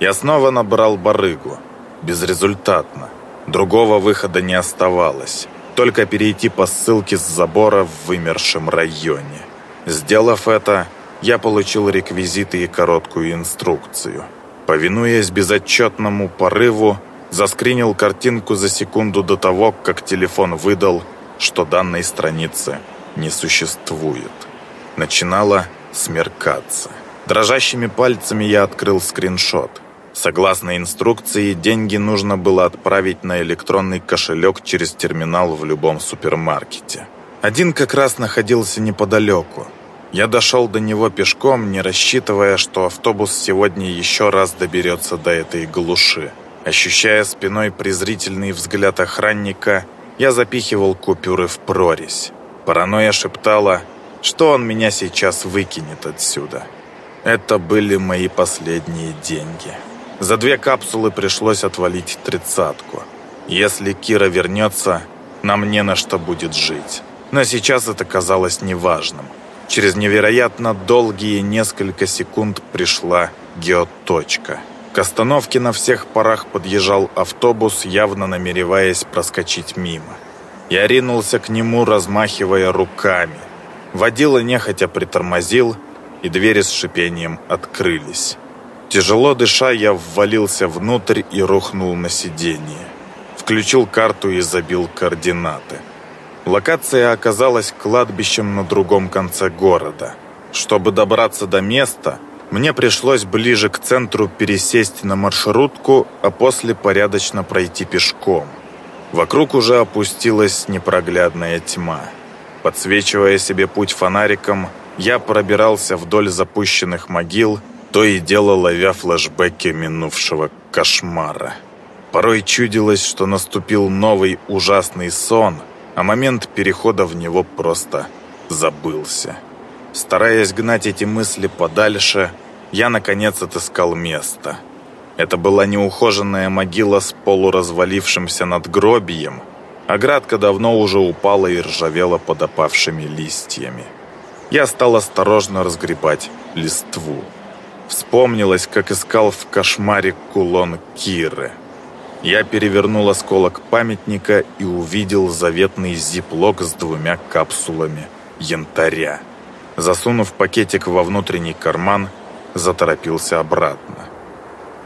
Я снова набрал барыгу. Безрезультатно. Другого выхода не оставалось. Только перейти по ссылке с забора в вымершем районе. Сделав это, я получил реквизиты и короткую инструкцию. Повинуясь безотчетному порыву, заскринил картинку за секунду до того, как телефон выдал, что данной страницы не существует. Начинало смеркаться. Дрожащими пальцами я открыл скриншот. Согласно инструкции, деньги нужно было отправить на электронный кошелек через терминал в любом супермаркете. Один как раз находился неподалеку. Я дошел до него пешком, не рассчитывая, что автобус сегодня еще раз доберется до этой глуши. Ощущая спиной презрительный взгляд охранника, я запихивал купюры в прорезь. Паранойя шептала, что он меня сейчас выкинет отсюда. Это были мои последние деньги. За две капсулы пришлось отвалить тридцатку. Если Кира вернется, нам не на что будет жить. Но сейчас это казалось неважным. Через невероятно долгие несколько секунд пришла геоточка. К остановке на всех парах подъезжал автобус, явно намереваясь проскочить мимо. Я ринулся к нему, размахивая руками. Водила нехотя притормозил, и двери с шипением открылись. Тяжело дыша, я ввалился внутрь и рухнул на сиденье. Включил карту и забил координаты. Локация оказалась кладбищем на другом конце города. Чтобы добраться до места, мне пришлось ближе к центру пересесть на маршрутку, а после порядочно пройти пешком. Вокруг уже опустилась непроглядная тьма. Подсвечивая себе путь фонариком, я пробирался вдоль запущенных могил, то и дело ловя флэшбэки минувшего кошмара. Порой чудилось, что наступил новый ужасный сон, а момент перехода в него просто забылся. Стараясь гнать эти мысли подальше, я, наконец, отыскал место. Это была неухоженная могила с полуразвалившимся надгробием, а градка давно уже упала и ржавела под опавшими листьями я стал осторожно разгребать листву. Вспомнилось, как искал в кошмаре кулон Киры. Я перевернул осколок памятника и увидел заветный зиплок с двумя капсулами янтаря. Засунув пакетик во внутренний карман, заторопился обратно.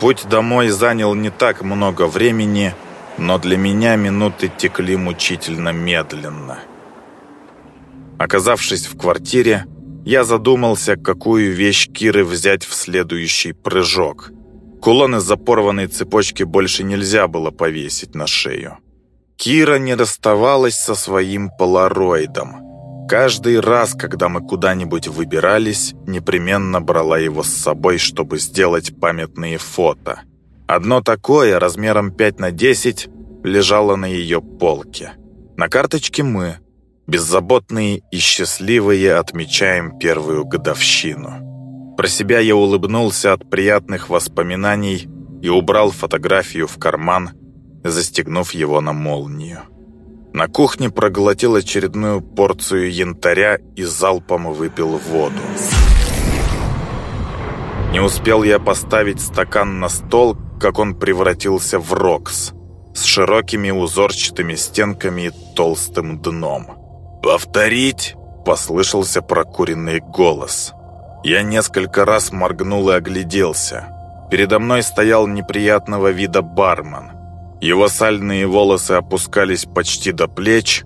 Путь домой занял не так много времени, но для меня минуты текли мучительно медленно. Оказавшись в квартире, я задумался, какую вещь Киры взять в следующий прыжок. Кулон из запорванной цепочки больше нельзя было повесить на шею. Кира не расставалась со своим полароидом. Каждый раз, когда мы куда-нибудь выбирались, непременно брала его с собой, чтобы сделать памятные фото. Одно такое, размером 5 на 10, лежало на ее полке. На карточке мы, Беззаботные и счастливые отмечаем первую годовщину. Про себя я улыбнулся от приятных воспоминаний и убрал фотографию в карман, застегнув его на молнию. На кухне проглотил очередную порцию янтаря и залпом выпил воду. Не успел я поставить стакан на стол, как он превратился в рокс с широкими узорчатыми стенками и толстым дном. «Повторить?» – послышался прокуренный голос. Я несколько раз моргнул и огляделся. Передо мной стоял неприятного вида бармен. Его сальные волосы опускались почти до плеч,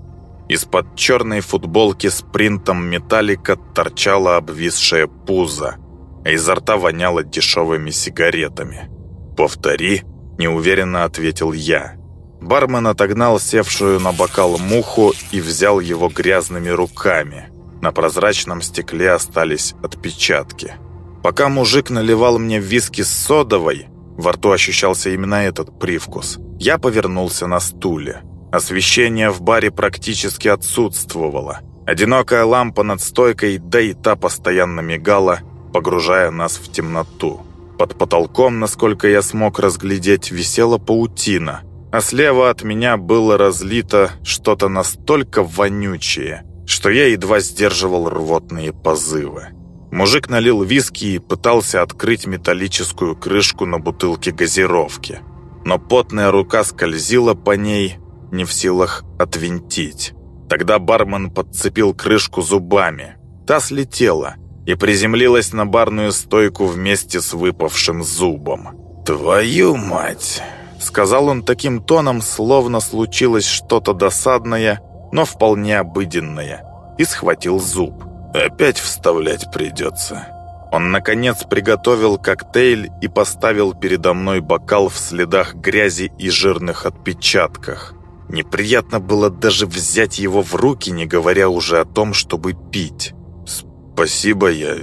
из-под черной футболки с принтом металлика торчало обвисшее пузо, а изо рта воняло дешевыми сигаретами. «Повтори», — неуверенно ответил я. Бармен отогнал севшую на бокал муху и взял его грязными руками. На прозрачном стекле остались отпечатки. Пока мужик наливал мне виски с содовой, во рту ощущался именно этот привкус, я повернулся на стуле. Освещение в баре практически отсутствовало. Одинокая лампа над стойкой, да и та постоянно мигала, погружая нас в темноту. Под потолком, насколько я смог разглядеть, висела паутина, а слева от меня было разлито что-то настолько вонючее, что я едва сдерживал рвотные позывы. Мужик налил виски и пытался открыть металлическую крышку на бутылке газировки. Но потная рука скользила по ней, не в силах отвинтить. Тогда бармен подцепил крышку зубами. Та слетела и приземлилась на барную стойку вместе с выпавшим зубом. «Твою мать!» Сказал он таким тоном, словно случилось что-то досадное, но вполне обыденное, и схватил зуб. Опять вставлять придется. Он, наконец, приготовил коктейль и поставил передо мной бокал в следах грязи и жирных отпечатках. Неприятно было даже взять его в руки, не говоря уже о том, чтобы пить. «Спасибо, я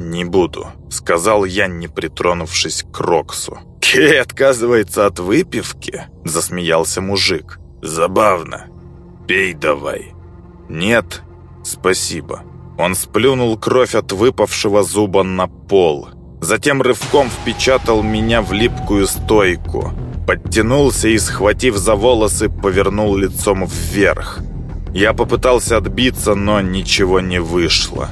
не буду», — сказал я, не притронувшись к Роксу. «Кей отказывается от выпивки?» — засмеялся мужик. «Забавно. Пей давай». «Нет, спасибо». Он сплюнул кровь от выпавшего зуба на пол. Затем рывком впечатал меня в липкую стойку. Подтянулся и, схватив за волосы, повернул лицом вверх. Я попытался отбиться, но ничего не вышло.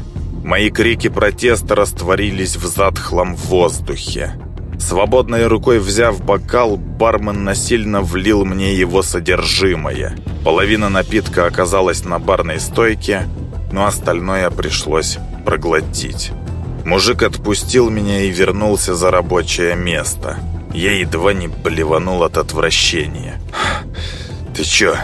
Мои крики протеста растворились в затхлом воздухе. Свободной рукой взяв бокал, бармен насильно влил мне его содержимое. Половина напитка оказалась на барной стойке, но остальное пришлось проглотить. Мужик отпустил меня и вернулся за рабочее место. Я едва не блеванул от отвращения. «Ты чё,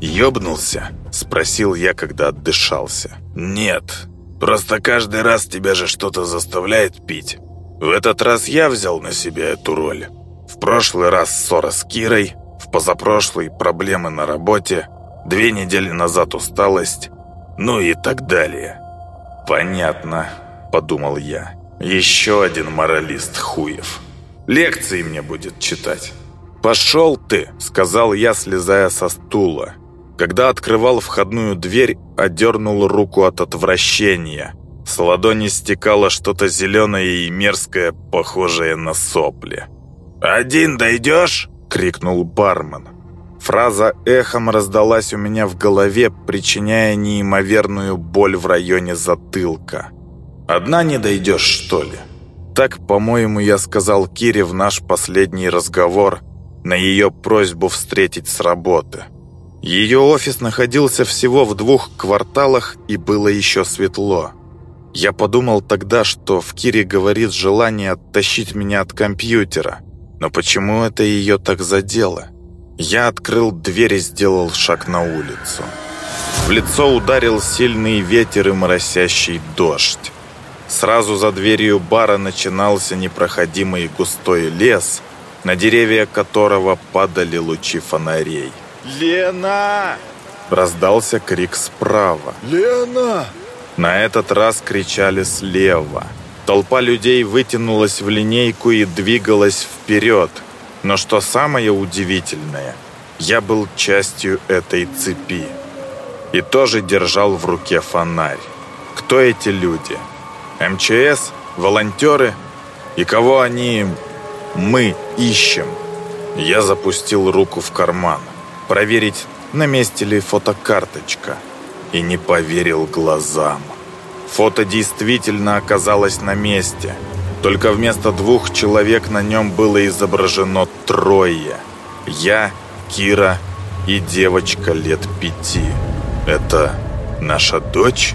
ёбнулся?» – спросил я, когда отдышался. «Нет, просто каждый раз тебя же что-то заставляет пить. В этот раз я взял на себя эту роль. В прошлый раз ссора с Кирой, в позапрошлый проблемы на работе, две недели назад усталость, ну и так далее. «Понятно», — подумал я. «Еще один моралист хуев. Лекции мне будет читать». «Пошел ты», — сказал я, слезая со стула. Когда открывал входную дверь, одернул руку от отвращения. С ладони стекало что-то зеленое и мерзкое, похожее на сопли. «Один дойдешь?» — крикнул бармен. Фраза эхом раздалась у меня в голове, причиняя неимоверную боль в районе затылка. «Одна не дойдешь, что ли?» Так, по-моему, я сказал Кире в наш последний разговор на ее просьбу встретить с работы. Ее офис находился всего в двух кварталах и было еще светло. Я подумал тогда, что в Кире говорит желание оттащить меня от компьютера. Но почему это ее так задело? Я открыл дверь и сделал шаг на улицу. В лицо ударил сильный ветер и моросящий дождь. Сразу за дверью бара начинался непроходимый густой лес, на деревья которого падали лучи фонарей. «Лена!» Раздался крик справа. «Лена!» На этот раз кричали слева. Толпа людей вытянулась в линейку и двигалась вперед – но что самое удивительное, я был частью этой цепи. И тоже держал в руке фонарь. Кто эти люди? МЧС? Волонтеры? И кого они... мы ищем? Я запустил руку в карман. Проверить, на месте ли фотокарточка. И не поверил глазам. Фото действительно оказалось на месте – только вместо двух человек на нем было изображено трое. Я, Кира и девочка лет пяти. Это наша дочь?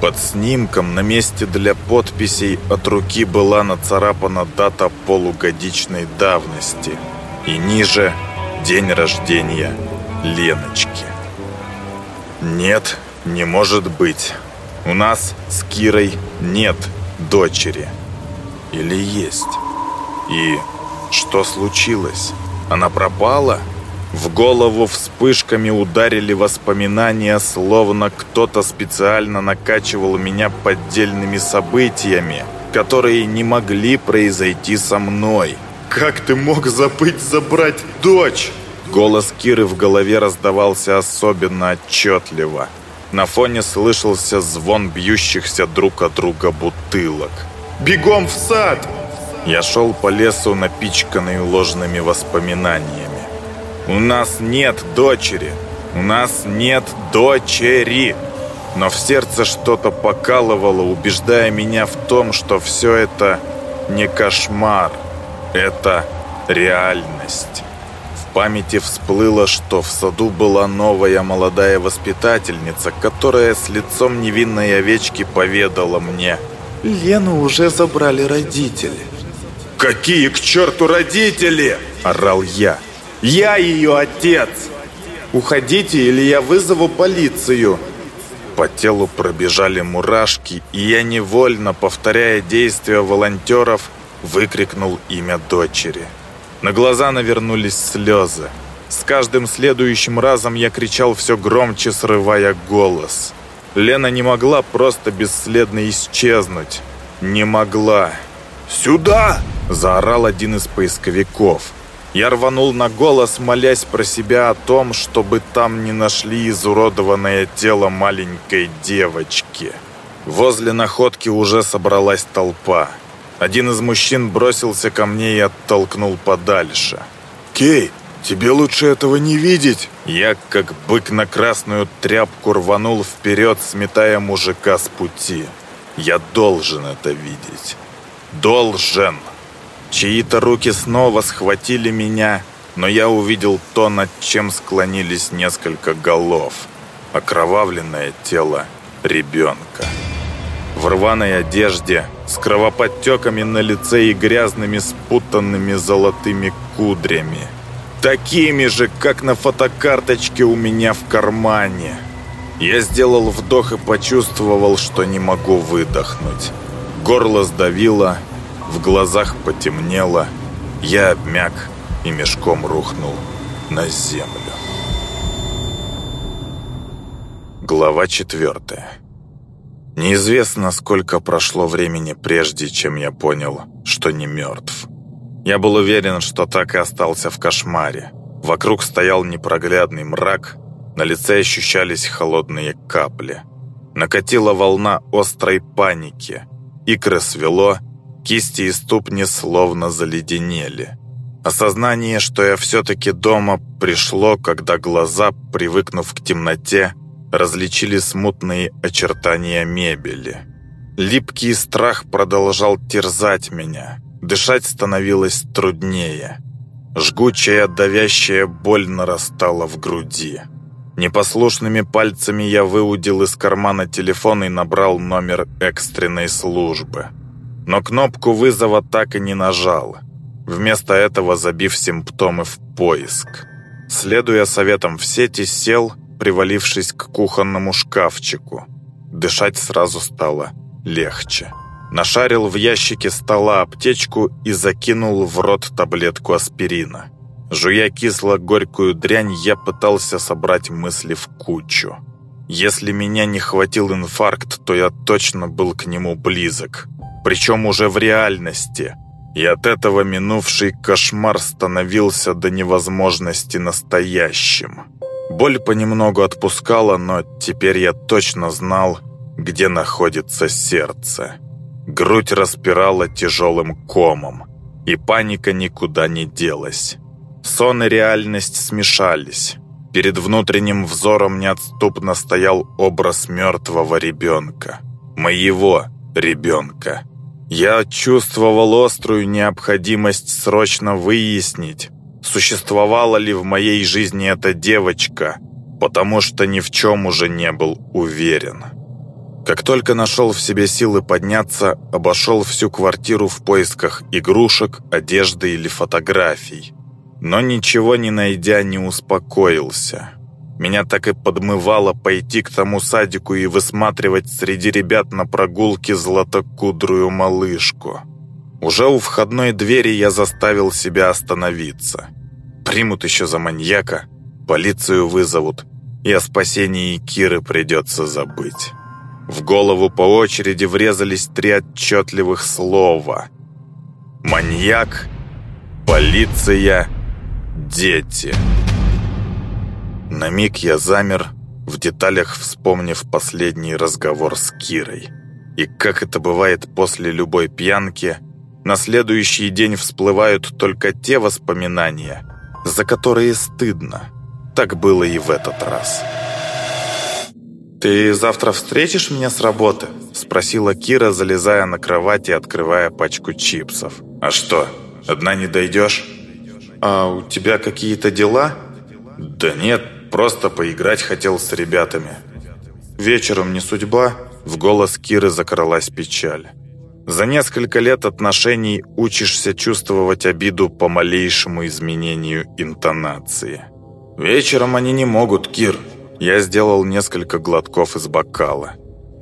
Под снимком на месте для подписей от руки была нацарапана дата полугодичной давности и ниже день рождения Леночки. Нет, не может быть. У нас с Кирой нет дочери. Или есть? И что случилось? Она пропала? В голову вспышками ударили воспоминания, словно кто-то специально накачивал меня поддельными событиями, которые не могли произойти со мной. «Как ты мог забыть забрать дочь?» Голос Киры в голове раздавался особенно отчетливо. На фоне слышался звон бьющихся друг от друга бутылок. «Бегом в сад!» Я шел по лесу, напичканный ложными воспоминаниями. У нас нет дочери. У нас нет дочери. Но в сердце что-то покалывало, убеждая меня в том, что все это не кошмар. Это реальность. В памяти всплыло, что в саду была новая молодая воспитательница, которая с лицом невинной овечки поведала мне. «Лену уже забрали родители». «Какие к черту родители?» – орал я. Я ее отец! Уходите, или я вызову полицию!» По телу пробежали мурашки, и я невольно, повторяя действия волонтеров, выкрикнул имя дочери. На глаза навернулись слезы. С каждым следующим разом я кричал все громче, срывая голос. Лена не могла просто бесследно исчезнуть. Не могла. «Сюда!» – заорал один из поисковиков – я рванул на голос, молясь про себя о том, чтобы там не нашли изуродованное тело маленькой девочки. Возле находки уже собралась толпа. Один из мужчин бросился ко мне и оттолкнул подальше. «Кей, тебе лучше этого не видеть!» Я, как бык на красную тряпку, рванул вперед, сметая мужика с пути. Я должен это видеть. Должен! Чьи-то руки снова схватили меня, но я увидел то, над чем склонились несколько голов. Окровавленное тело ребенка. В рваной одежде, с кровоподтеками на лице и грязными спутанными золотыми кудрями. Такими же, как на фотокарточке у меня в кармане. Я сделал вдох и почувствовал, что не могу выдохнуть. Горло сдавило, в глазах потемнело, я обмяк и мешком рухнул на землю. Глава четвертая. Неизвестно, сколько прошло времени прежде, чем я понял, что не мертв. Я был уверен, что так и остался в кошмаре. Вокруг стоял непроглядный мрак, на лице ощущались холодные капли. Накатила волна острой паники. Икры свело, Кисти и ступни словно заледенели. Осознание, что я все-таки дома, пришло, когда глаза, привыкнув к темноте, различили смутные очертания мебели. Липкий страх продолжал терзать меня. Дышать становилось труднее. Жгучая, давящая боль нарастала в груди. Непослушными пальцами я выудил из кармана телефон и набрал номер экстренной службы но кнопку вызова так и не нажал, вместо этого забив симптомы в поиск. Следуя советам в сети, сел, привалившись к кухонному шкафчику. Дышать сразу стало легче. Нашарил в ящике стола аптечку и закинул в рот таблетку аспирина. Жуя кисло-горькую дрянь, я пытался собрать мысли в кучу. Если меня не хватил инфаркт, то я точно был к нему близок причем уже в реальности. И от этого минувший кошмар становился до невозможности настоящим. Боль понемногу отпускала, но теперь я точно знал, где находится сердце. Грудь распирала тяжелым комом, и паника никуда не делась. Сон и реальность смешались. Перед внутренним взором неотступно стоял образ мертвого ребенка. Моего ребенка. Я чувствовал острую необходимость срочно выяснить, существовала ли в моей жизни эта девочка, потому что ни в чем уже не был уверен. Как только нашел в себе силы подняться, обошел всю квартиру в поисках игрушек, одежды или фотографий. Но ничего не найдя, не успокоился. Меня так и подмывало пойти к тому садику и высматривать среди ребят на прогулке златокудрую малышку. Уже у входной двери я заставил себя остановиться. Примут еще за маньяка, полицию вызовут, и о спасении Киры придется забыть. В голову по очереди врезались три отчетливых слова. «Маньяк», «Полиция», «Дети». На миг я замер, в деталях вспомнив последний разговор с Кирой. И как это бывает после любой пьянки, на следующий день всплывают только те воспоминания, за которые стыдно. Так было и в этот раз. «Ты завтра встретишь меня с работы?» – спросила Кира, залезая на кровать и открывая пачку чипсов. «А что, одна не дойдешь?» «А у тебя какие-то дела?» «Да нет, просто поиграть хотел с ребятами». «Вечером не судьба?» – в голос Киры закралась печаль. За несколько лет отношений учишься чувствовать обиду по малейшему изменению интонации. «Вечером они не могут, Кир», я сделал несколько глотков из бокала.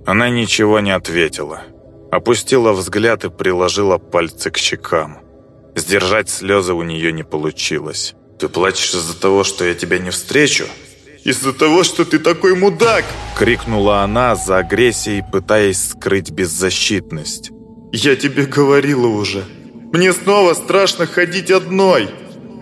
Она ничего не ответила. Опустила взгляд и приложила пальцы к щекам. Сдержать слезы у нее не получилось. «Ты плачешь из-за того, что я тебя не встречу?» «Из-за того, что ты такой мудак!» Крикнула она за агрессией, пытаясь скрыть беззащитность. «Я тебе говорила уже. Мне снова страшно ходить одной!»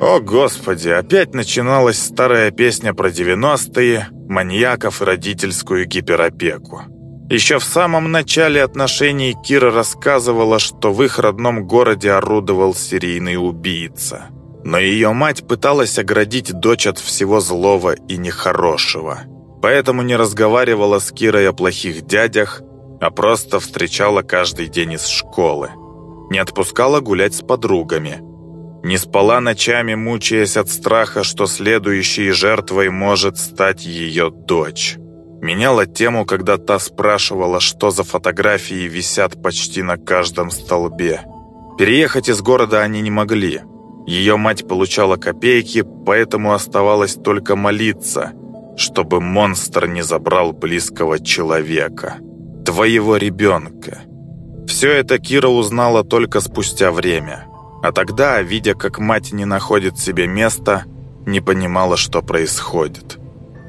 О, Господи, опять начиналась старая песня про 90-е, маньяков и родительскую гиперопеку. Еще в самом начале отношений Кира рассказывала, что в их родном городе орудовал серийный убийца. Но ее мать пыталась оградить дочь от всего злого и нехорошего. Поэтому не разговаривала с Кирой о плохих дядях, а просто встречала каждый день из школы. Не отпускала гулять с подругами – не спала ночами, мучаясь от страха, что следующей жертвой может стать ее дочь. Меняла тему, когда та спрашивала, что за фотографии висят почти на каждом столбе. Переехать из города они не могли. Ее мать получала копейки, поэтому оставалось только молиться, чтобы монстр не забрал близкого человека. Твоего ребенка. Все это Кира узнала только спустя время. А тогда, видя, как мать не находит себе места, не понимала, что происходит.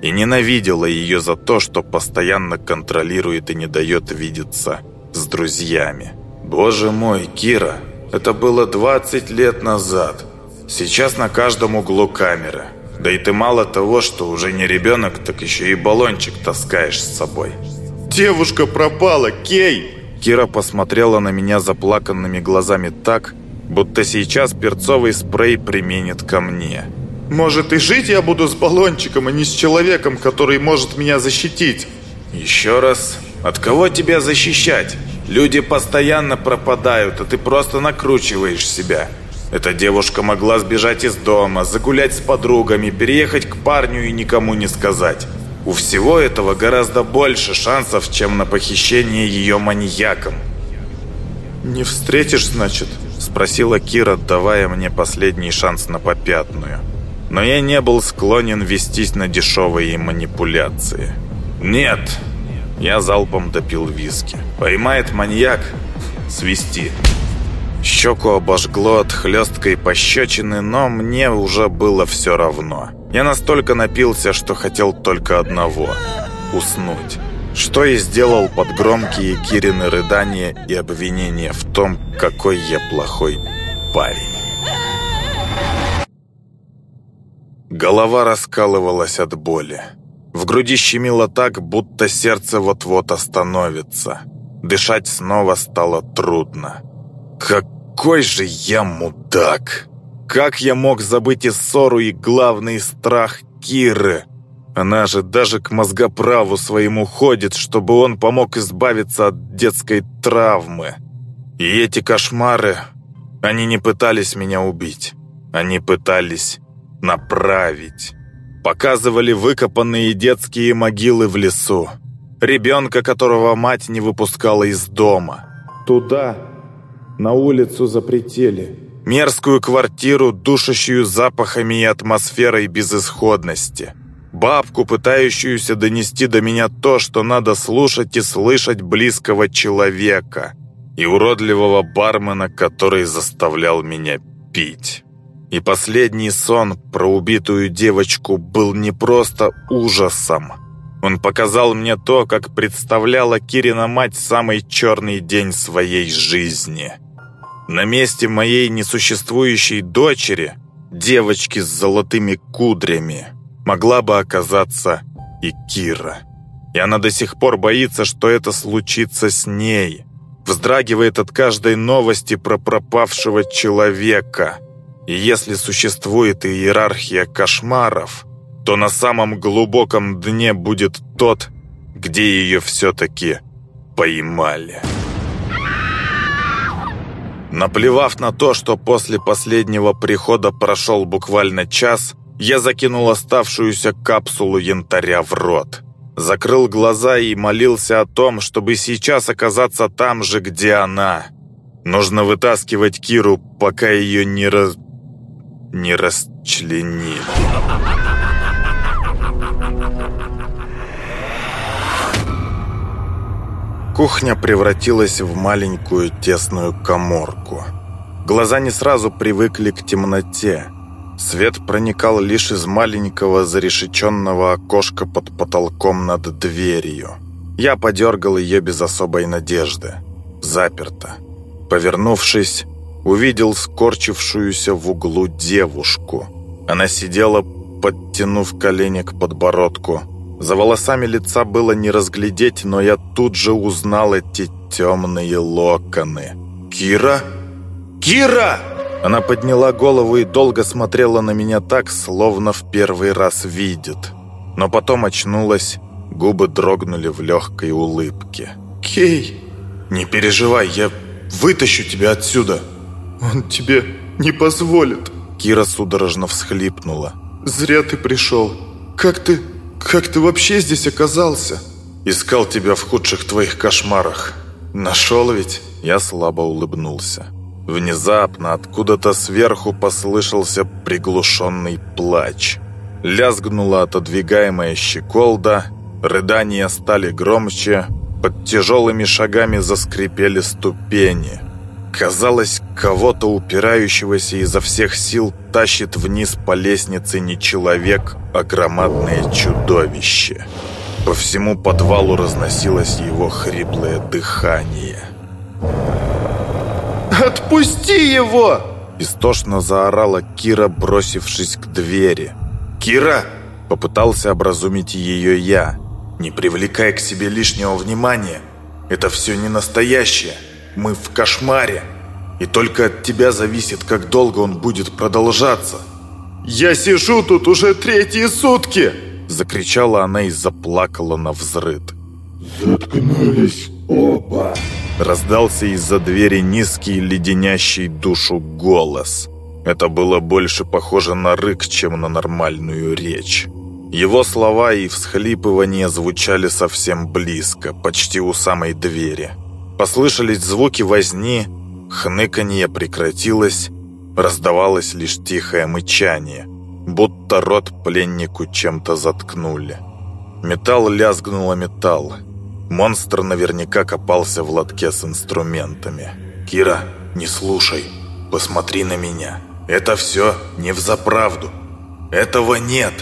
И ненавидела ее за то, что постоянно контролирует и не дает видеться с друзьями. «Боже мой, Кира, это было 20 лет назад. Сейчас на каждом углу камера. Да и ты мало того, что уже не ребенок, так еще и баллончик таскаешь с собой». «Девушка пропала, Кей!» Кира посмотрела на меня заплаканными глазами так, будто сейчас перцовый спрей применит ко мне. «Может, и жить я буду с баллончиком, а не с человеком, который может меня защитить?» «Еще раз, от кого тебя защищать? Люди постоянно пропадают, а ты просто накручиваешь себя. Эта девушка могла сбежать из дома, загулять с подругами, переехать к парню и никому не сказать. У всего этого гораздо больше шансов, чем на похищение ее маньяком». «Не встретишь, значит?» Спросила Кира, давая мне последний шанс на попятную. Но я не был склонен вестись на дешевые манипуляции. «Нет!» Я залпом допил виски. «Поймает маньяк? Свисти!» Щеку обожгло от хлесткой пощечины, но мне уже было все равно. Я настолько напился, что хотел только одного – уснуть. Что и сделал под громкие Кирины рыдания и обвинения в том, какой я плохой парень. Голова раскалывалась от боли. В груди щемило так, будто сердце вот-вот остановится. Дышать снова стало трудно. Какой же я мудак! Как я мог забыть и ссору, и главный страх Киры? Она же даже к мозгоправу своему ходит, чтобы он помог избавиться от детской травмы. И эти кошмары, они не пытались меня убить. Они пытались направить. Показывали выкопанные детские могилы в лесу. ребенка, которого мать не выпускала из дома. Туда, на улицу запретили. Мерзкую квартиру, душащую запахами и атмосферой безысходности. Бабку, пытающуюся донести до меня то, что надо слушать и слышать близкого человека. И уродливого бармена, который заставлял меня пить. И последний сон про убитую девочку был не просто ужасом. Он показал мне то, как представляла Кирина мать самый черный день своей жизни. На месте моей несуществующей дочери, девочки с золотыми кудрями, могла бы оказаться и Кира. И она до сих пор боится, что это случится с ней. Вздрагивает от каждой новости про пропавшего человека – и если существует иерархия кошмаров, то на самом глубоком дне будет тот, где ее все-таки поймали. Наплевав на то, что после последнего прихода прошел буквально час, я закинул оставшуюся капсулу янтаря в рот. Закрыл глаза и молился о том, чтобы сейчас оказаться там же, где она. Нужно вытаскивать Киру, пока ее не раз не расчленили. Кухня превратилась в маленькую тесную коморку. Глаза не сразу привыкли к темноте. Свет проникал лишь из маленького зарешеченного окошка под потолком над дверью. Я подергал ее без особой надежды. Заперто. Повернувшись, увидел скорчившуюся в углу девушку. Она сидела, подтянув колени к подбородку. За волосами лица было не разглядеть, но я тут же узнал эти темные локоны. «Кира? Кира!» Она подняла голову и долго смотрела на меня так, словно в первый раз видит. Но потом очнулась, губы дрогнули в легкой улыбке. «Кей, не переживай, я вытащу тебя отсюда!» «Он тебе не позволит!» Кира судорожно всхлипнула. «Зря ты пришел. Как ты... как ты вообще здесь оказался?» «Искал тебя в худших твоих кошмарах. Нашел ведь?» Я слабо улыбнулся. Внезапно откуда-то сверху послышался приглушенный плач. Лязгнула отодвигаемая щеколда, рыдания стали громче, под тяжелыми шагами заскрипели ступени. Казалось, кого-то упирающегося изо всех сил тащит вниз по лестнице не человек, а громадное чудовище. По всему подвалу разносилось его хриплое дыхание. «Отпусти его!» Истошно заорала Кира, бросившись к двери. «Кира!» – попытался образумить ее я. «Не привлекай к себе лишнего внимания. Это все не настоящее. Мы в кошмаре, и только от тебя зависит, как долго он будет продолжаться». «Я сижу тут уже третьи сутки!» Закричала она и заплакала на взрыд. «Заткнулись оба!» Раздался из-за двери низкий, леденящий душу голос. Это было больше похоже на рык, чем на нормальную речь. Его слова и всхлипывания звучали совсем близко, почти у самой двери. Послышались звуки возни, хныканье прекратилось, раздавалось лишь тихое мычание, будто рот пленнику чем-то заткнули. Металл лязгнуло металл. Монстр наверняка копался в лотке с инструментами. «Кира, не слушай, посмотри на меня. Это все не взаправду. Этого нет!»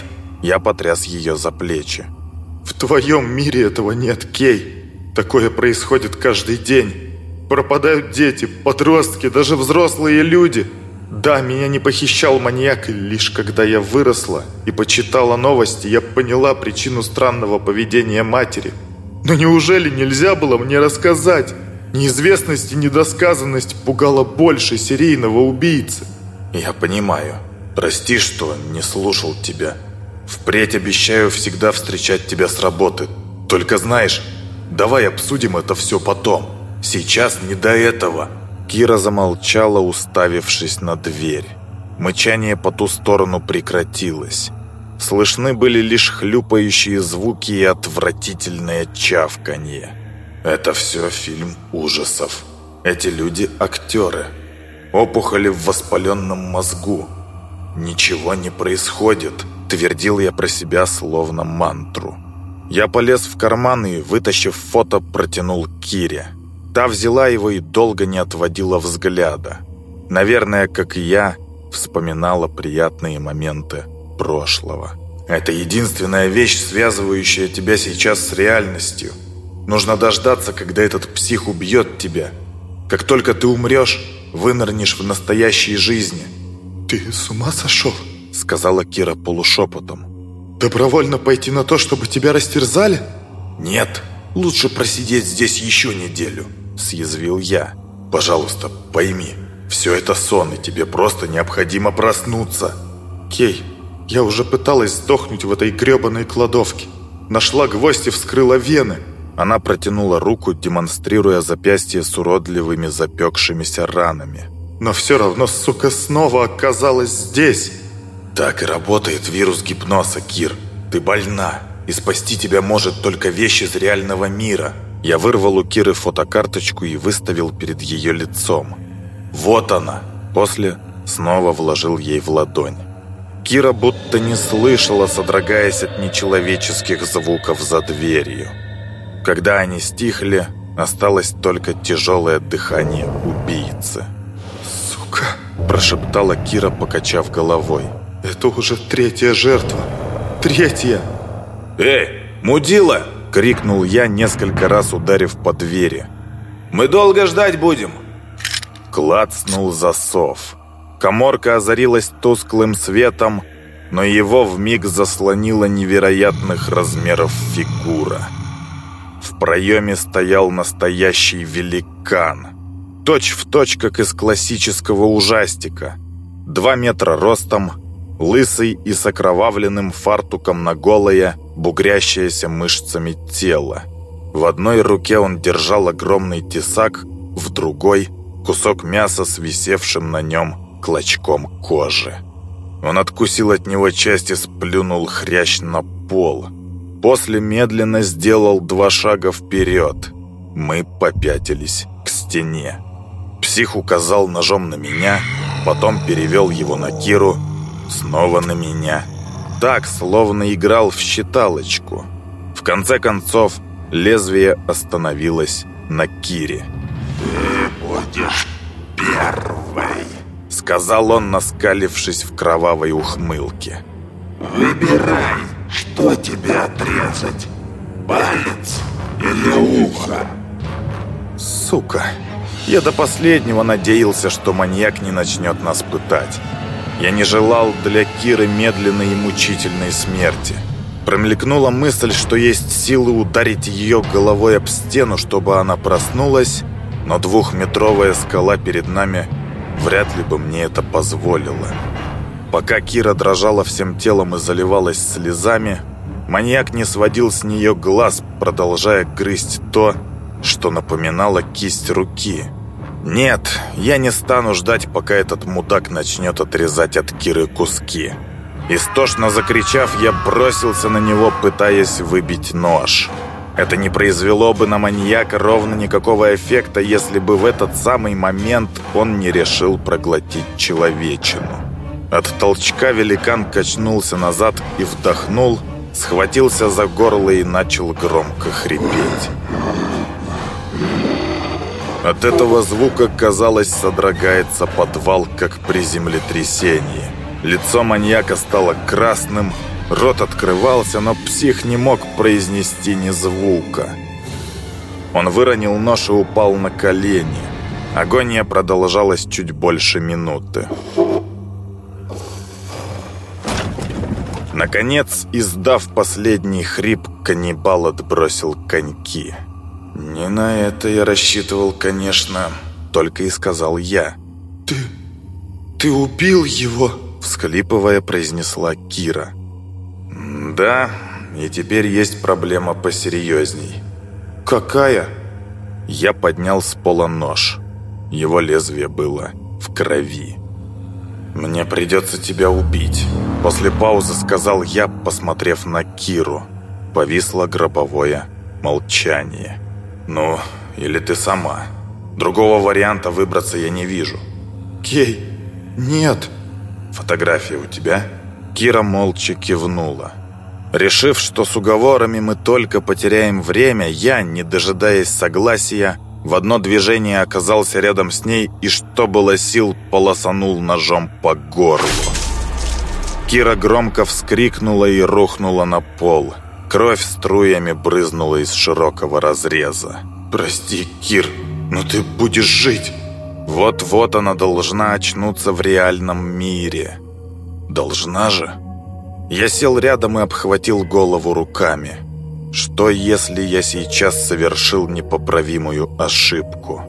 Я потряс ее за плечи. «В твоем мире этого нет, Кей!» Такое происходит каждый день. Пропадают дети, подростки, даже взрослые люди. Да, меня не похищал маньяк, лишь когда я выросла и почитала новости, я поняла причину странного поведения матери. Но неужели нельзя было мне рассказать? Неизвестность и недосказанность пугала больше серийного убийцы. Я понимаю. Прости, что не слушал тебя. Впредь обещаю всегда встречать тебя с работы. Только знаешь, Давай обсудим это все потом. Сейчас не до этого». Кира замолчала, уставившись на дверь. Мычание по ту сторону прекратилось. Слышны были лишь хлюпающие звуки и отвратительное чавканье. Это все фильм ужасов. Эти люди – актеры. Опухоли в воспаленном мозгу. Ничего не происходит, твердил я про себя словно мантру. Я полез в карман и, вытащив фото, протянул Кире. Та взяла его и долго не отводила взгляда. Наверное, как и я, вспоминала приятные моменты прошлого. Это единственная вещь, связывающая тебя сейчас с реальностью. Нужно дождаться, когда этот псих убьет тебя. Как только ты умрешь, вынырнешь в настоящей жизни. «Ты с ума сошел?» Сказала Кира полушепотом. «Добровольно пойти на то, чтобы тебя растерзали?» «Нет, лучше просидеть здесь еще неделю», Съязвил я. «Пожалуйста, пойми, все это сон, и тебе просто необходимо проснуться». «Кей, я уже пыталась сдохнуть в этой гребаной кладовке. Нашла гвоздь и вскрыла вены». Она протянула руку, демонстрируя запястье с уродливыми запекшимися ранами. «Но все равно, сука, снова оказалась здесь!» «Так и работает вирус гипноза, Кир. Ты больна, и спасти тебя может только вещь из реального мира. Я вырвал у Киры фотокарточку и выставил перед ее лицом. «Вот она!» После снова вложил ей в ладонь. Кира будто не слышала, содрогаясь от нечеловеческих звуков за дверью. Когда они стихли, осталось только тяжелое дыхание убийцы. «Сука!» – прошептала Кира, покачав головой. «Это уже третья жертва! Третья!» «Эй, мудила!» Крикнул я, несколько раз ударив по двери. «Мы долго ждать будем!» Клацнул засов. Коморка озарилась тусклым светом, но его вмиг заслонила невероятных размеров фигура. В проеме стоял настоящий великан. Точь в точь, как из классического ужастика. Два метра ростом, лысый и с окровавленным фартуком на голое, бугрящееся мышцами тело. В одной руке он держал огромный тесак, в другой – кусок мяса с висевшим на нем клочком кожи. Он откусил от него часть и сплюнул хрящ на пол. После медленно сделал два шага вперед. Мы попятились к стене. Псих указал ножом на меня, потом перевел его на Киру, снова на меня – так, словно играл в считалочку. В конце концов, лезвие остановилось на Кире. «Ты будешь первой», — сказал он, наскалившись в кровавой ухмылке. «Выбирай, что тебе отрезать, палец или ухо». «Сука, я до последнего надеялся, что маньяк не начнет нас пытать». Я не желал для Киры медленной и мучительной смерти. Промелькнула мысль, что есть силы ударить ее головой об стену, чтобы она проснулась, но двухметровая скала перед нами вряд ли бы мне это позволила. Пока Кира дрожала всем телом и заливалась слезами, маньяк не сводил с нее глаз, продолжая грызть то, что напоминало кисть руки – нет, я не стану ждать, пока этот мудак начнет отрезать от Киры куски. Истошно закричав, я бросился на него, пытаясь выбить нож. Это не произвело бы на маньяка ровно никакого эффекта, если бы в этот самый момент он не решил проглотить человечину. От толчка великан качнулся назад и вдохнул, схватился за горло и начал громко хрипеть. От этого звука, казалось, содрогается подвал, как при землетрясении. Лицо маньяка стало красным, рот открывался, но псих не мог произнести ни звука. Он выронил нож и упал на колени. Агония продолжалась чуть больше минуты. Наконец, издав последний хрип, каннибал отбросил коньки. «Не на это я рассчитывал, конечно», — только и сказал я. «Ты... ты убил его?» — всхлипывая, произнесла Кира. «Да, и теперь есть проблема посерьезней». «Какая?» Я поднял с пола нож. Его лезвие было в крови. «Мне придется тебя убить», — после паузы сказал я, посмотрев на Киру. Повисло гробовое молчание. «Ну, или ты сама. Другого варианта выбраться я не вижу». «Кей, нет». «Фотография у тебя?» Кира молча кивнула. Решив, что с уговорами мы только потеряем время, я, не дожидаясь согласия, в одно движение оказался рядом с ней и, что было сил, полосанул ножом по горлу. Кира громко вскрикнула и рухнула на пол. Кровь струями брызнула из широкого разреза. «Прости, Кир, но ты будешь жить!» Вот-вот она должна очнуться в реальном мире. Должна же. Я сел рядом и обхватил голову руками. Что, если я сейчас совершил непоправимую ошибку?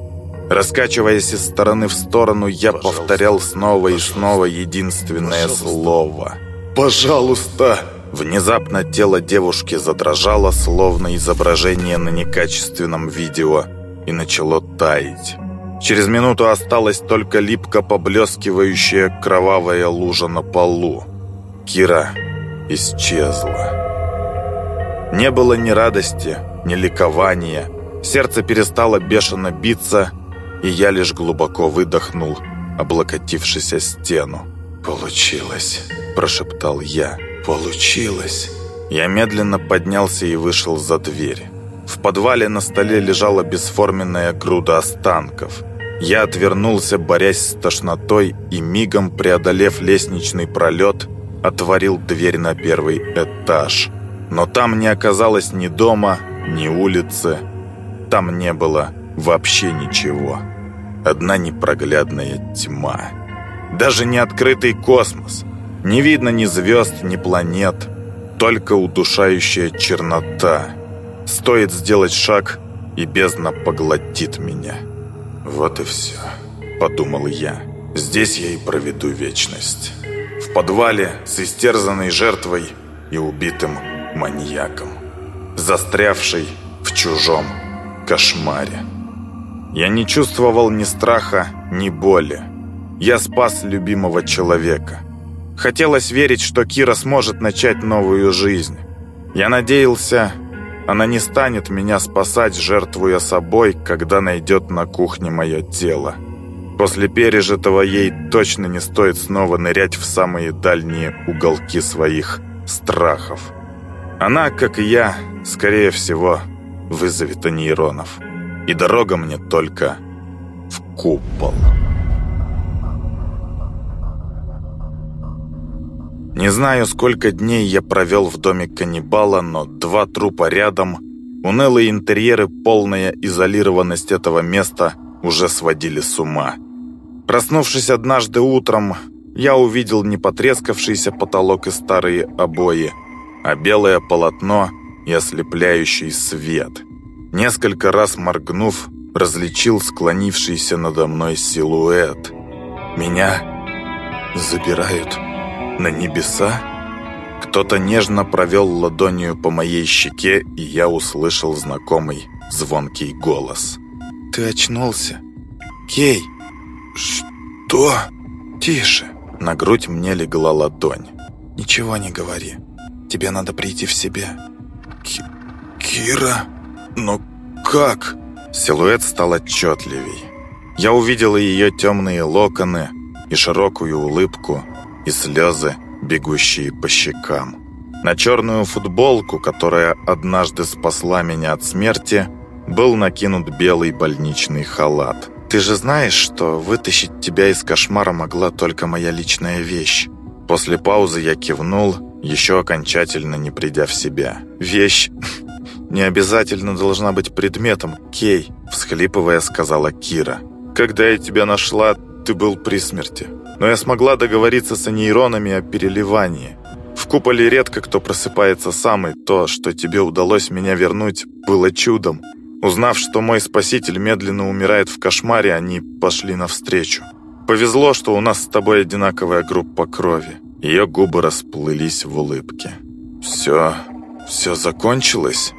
Раскачиваясь из стороны в сторону, я Пожалуйста. повторял снова и снова единственное Пожалуйста. слово. «Пожалуйста!» Внезапно тело девушки задрожало, словно изображение на некачественном видео, и начало таять. Через минуту осталась только липко поблескивающая кровавая лужа на полу. Кира исчезла. Не было ни радости, ни ликования. Сердце перестало бешено биться, и я лишь глубоко выдохнул, облокотившись о стену. «Получилось», – прошептал я. «Получилось». Я медленно поднялся и вышел за дверь. В подвале на столе лежала бесформенная груда останков. Я отвернулся, борясь с тошнотой, и мигом, преодолев лестничный пролет, отворил дверь на первый этаж – но там не оказалось ни дома, ни улицы. Там не было вообще ничего. Одна непроглядная тьма. Даже не открытый космос. Не видно ни звезд, ни планет. Только удушающая чернота. Стоит сделать шаг, и бездна поглотит меня. «Вот и все», — подумал я. «Здесь я и проведу вечность». В подвале с истерзанной жертвой и убитым маньяком, застрявший в чужом кошмаре. Я не чувствовал ни страха, ни боли. Я спас любимого человека. Хотелось верить, что Кира сможет начать новую жизнь. Я надеялся, она не станет меня спасать, жертвуя собой, когда найдет на кухне мое тело. После пережитого ей точно не стоит снова нырять в самые дальние уголки своих страхов. Она, как и я, скорее всего, вызовет нейронов. И дорога мне только в купол. Не знаю, сколько дней я провел в доме каннибала, но два трупа рядом, унылые интерьеры, полная изолированность этого места уже сводили с ума. Проснувшись однажды утром, я увидел непотрескавшийся потолок и старые обои – а белое полотно и ослепляющий свет. Несколько раз моргнув, различил склонившийся надо мной силуэт. Меня забирают на небеса? Кто-то нежно провел ладонью по моей щеке, и я услышал знакомый звонкий голос. «Ты очнулся? Кей!» «Что?» «Тише!» На грудь мне легла ладонь. «Ничего не говори. Тебе надо прийти в себя». К «Кира? Но как?» Силуэт стал отчетливей. Я увидел ее темные локоны, и широкую улыбку, и слезы, бегущие по щекам. На черную футболку, которая однажды спасла меня от смерти, был накинут белый больничный халат. «Ты же знаешь, что вытащить тебя из кошмара могла только моя личная вещь?» После паузы я кивнул еще окончательно не придя в себя. «Вещь (laughs) не обязательно должна быть предметом, Кей», всхлипывая, сказала Кира. «Когда я тебя нашла, ты был при смерти. Но я смогла договориться с нейронами о переливании. В куполе редко кто просыпается сам, и то, что тебе удалось меня вернуть, было чудом. Узнав, что мой спаситель медленно умирает в кошмаре, они пошли навстречу. Повезло, что у нас с тобой одинаковая группа крови. Ее губы расплылись в улыбке. «Все... все закончилось?»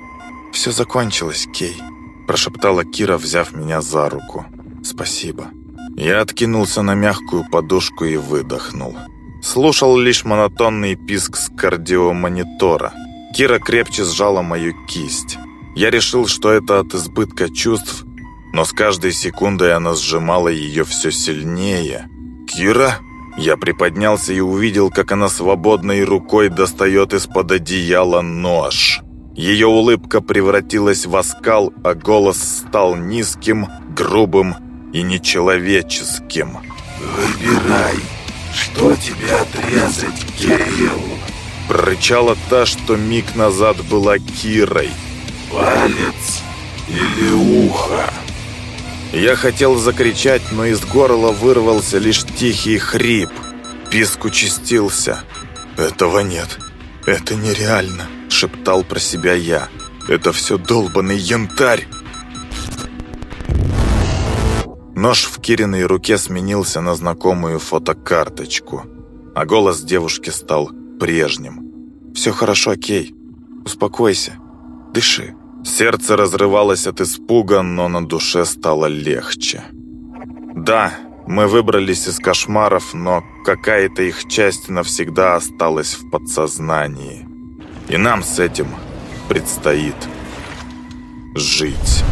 «Все закончилось, Кей», – прошептала Кира, взяв меня за руку. «Спасибо». Я откинулся на мягкую подушку и выдохнул. Слушал лишь монотонный писк с кардиомонитора. Кира крепче сжала мою кисть. Я решил, что это от избытка чувств, но с каждой секундой она сжимала ее все сильнее. «Кира?» Я приподнялся и увидел, как она свободной рукой достает из-под одеяла нож. Ее улыбка превратилась в оскал, а голос стал низким, грубым и нечеловеческим. «Выбирай, что тебе отрезать, Кирилл?» Прорычала та, что миг назад была Кирой. «Палец или ухо?» Я хотел закричать, но из горла вырвался лишь тихий хрип. Писк участился. «Этого нет. Это нереально», — шептал про себя я. «Это все долбанный янтарь!» Нож в Кириной руке сменился на знакомую фотокарточку, а голос девушки стал прежним. «Все хорошо, Кей. Успокойся. Дыши». Сердце разрывалось от испуга, но на душе стало легче. Да, мы выбрались из кошмаров, но какая-то их часть навсегда осталась в подсознании. И нам с этим предстоит жить».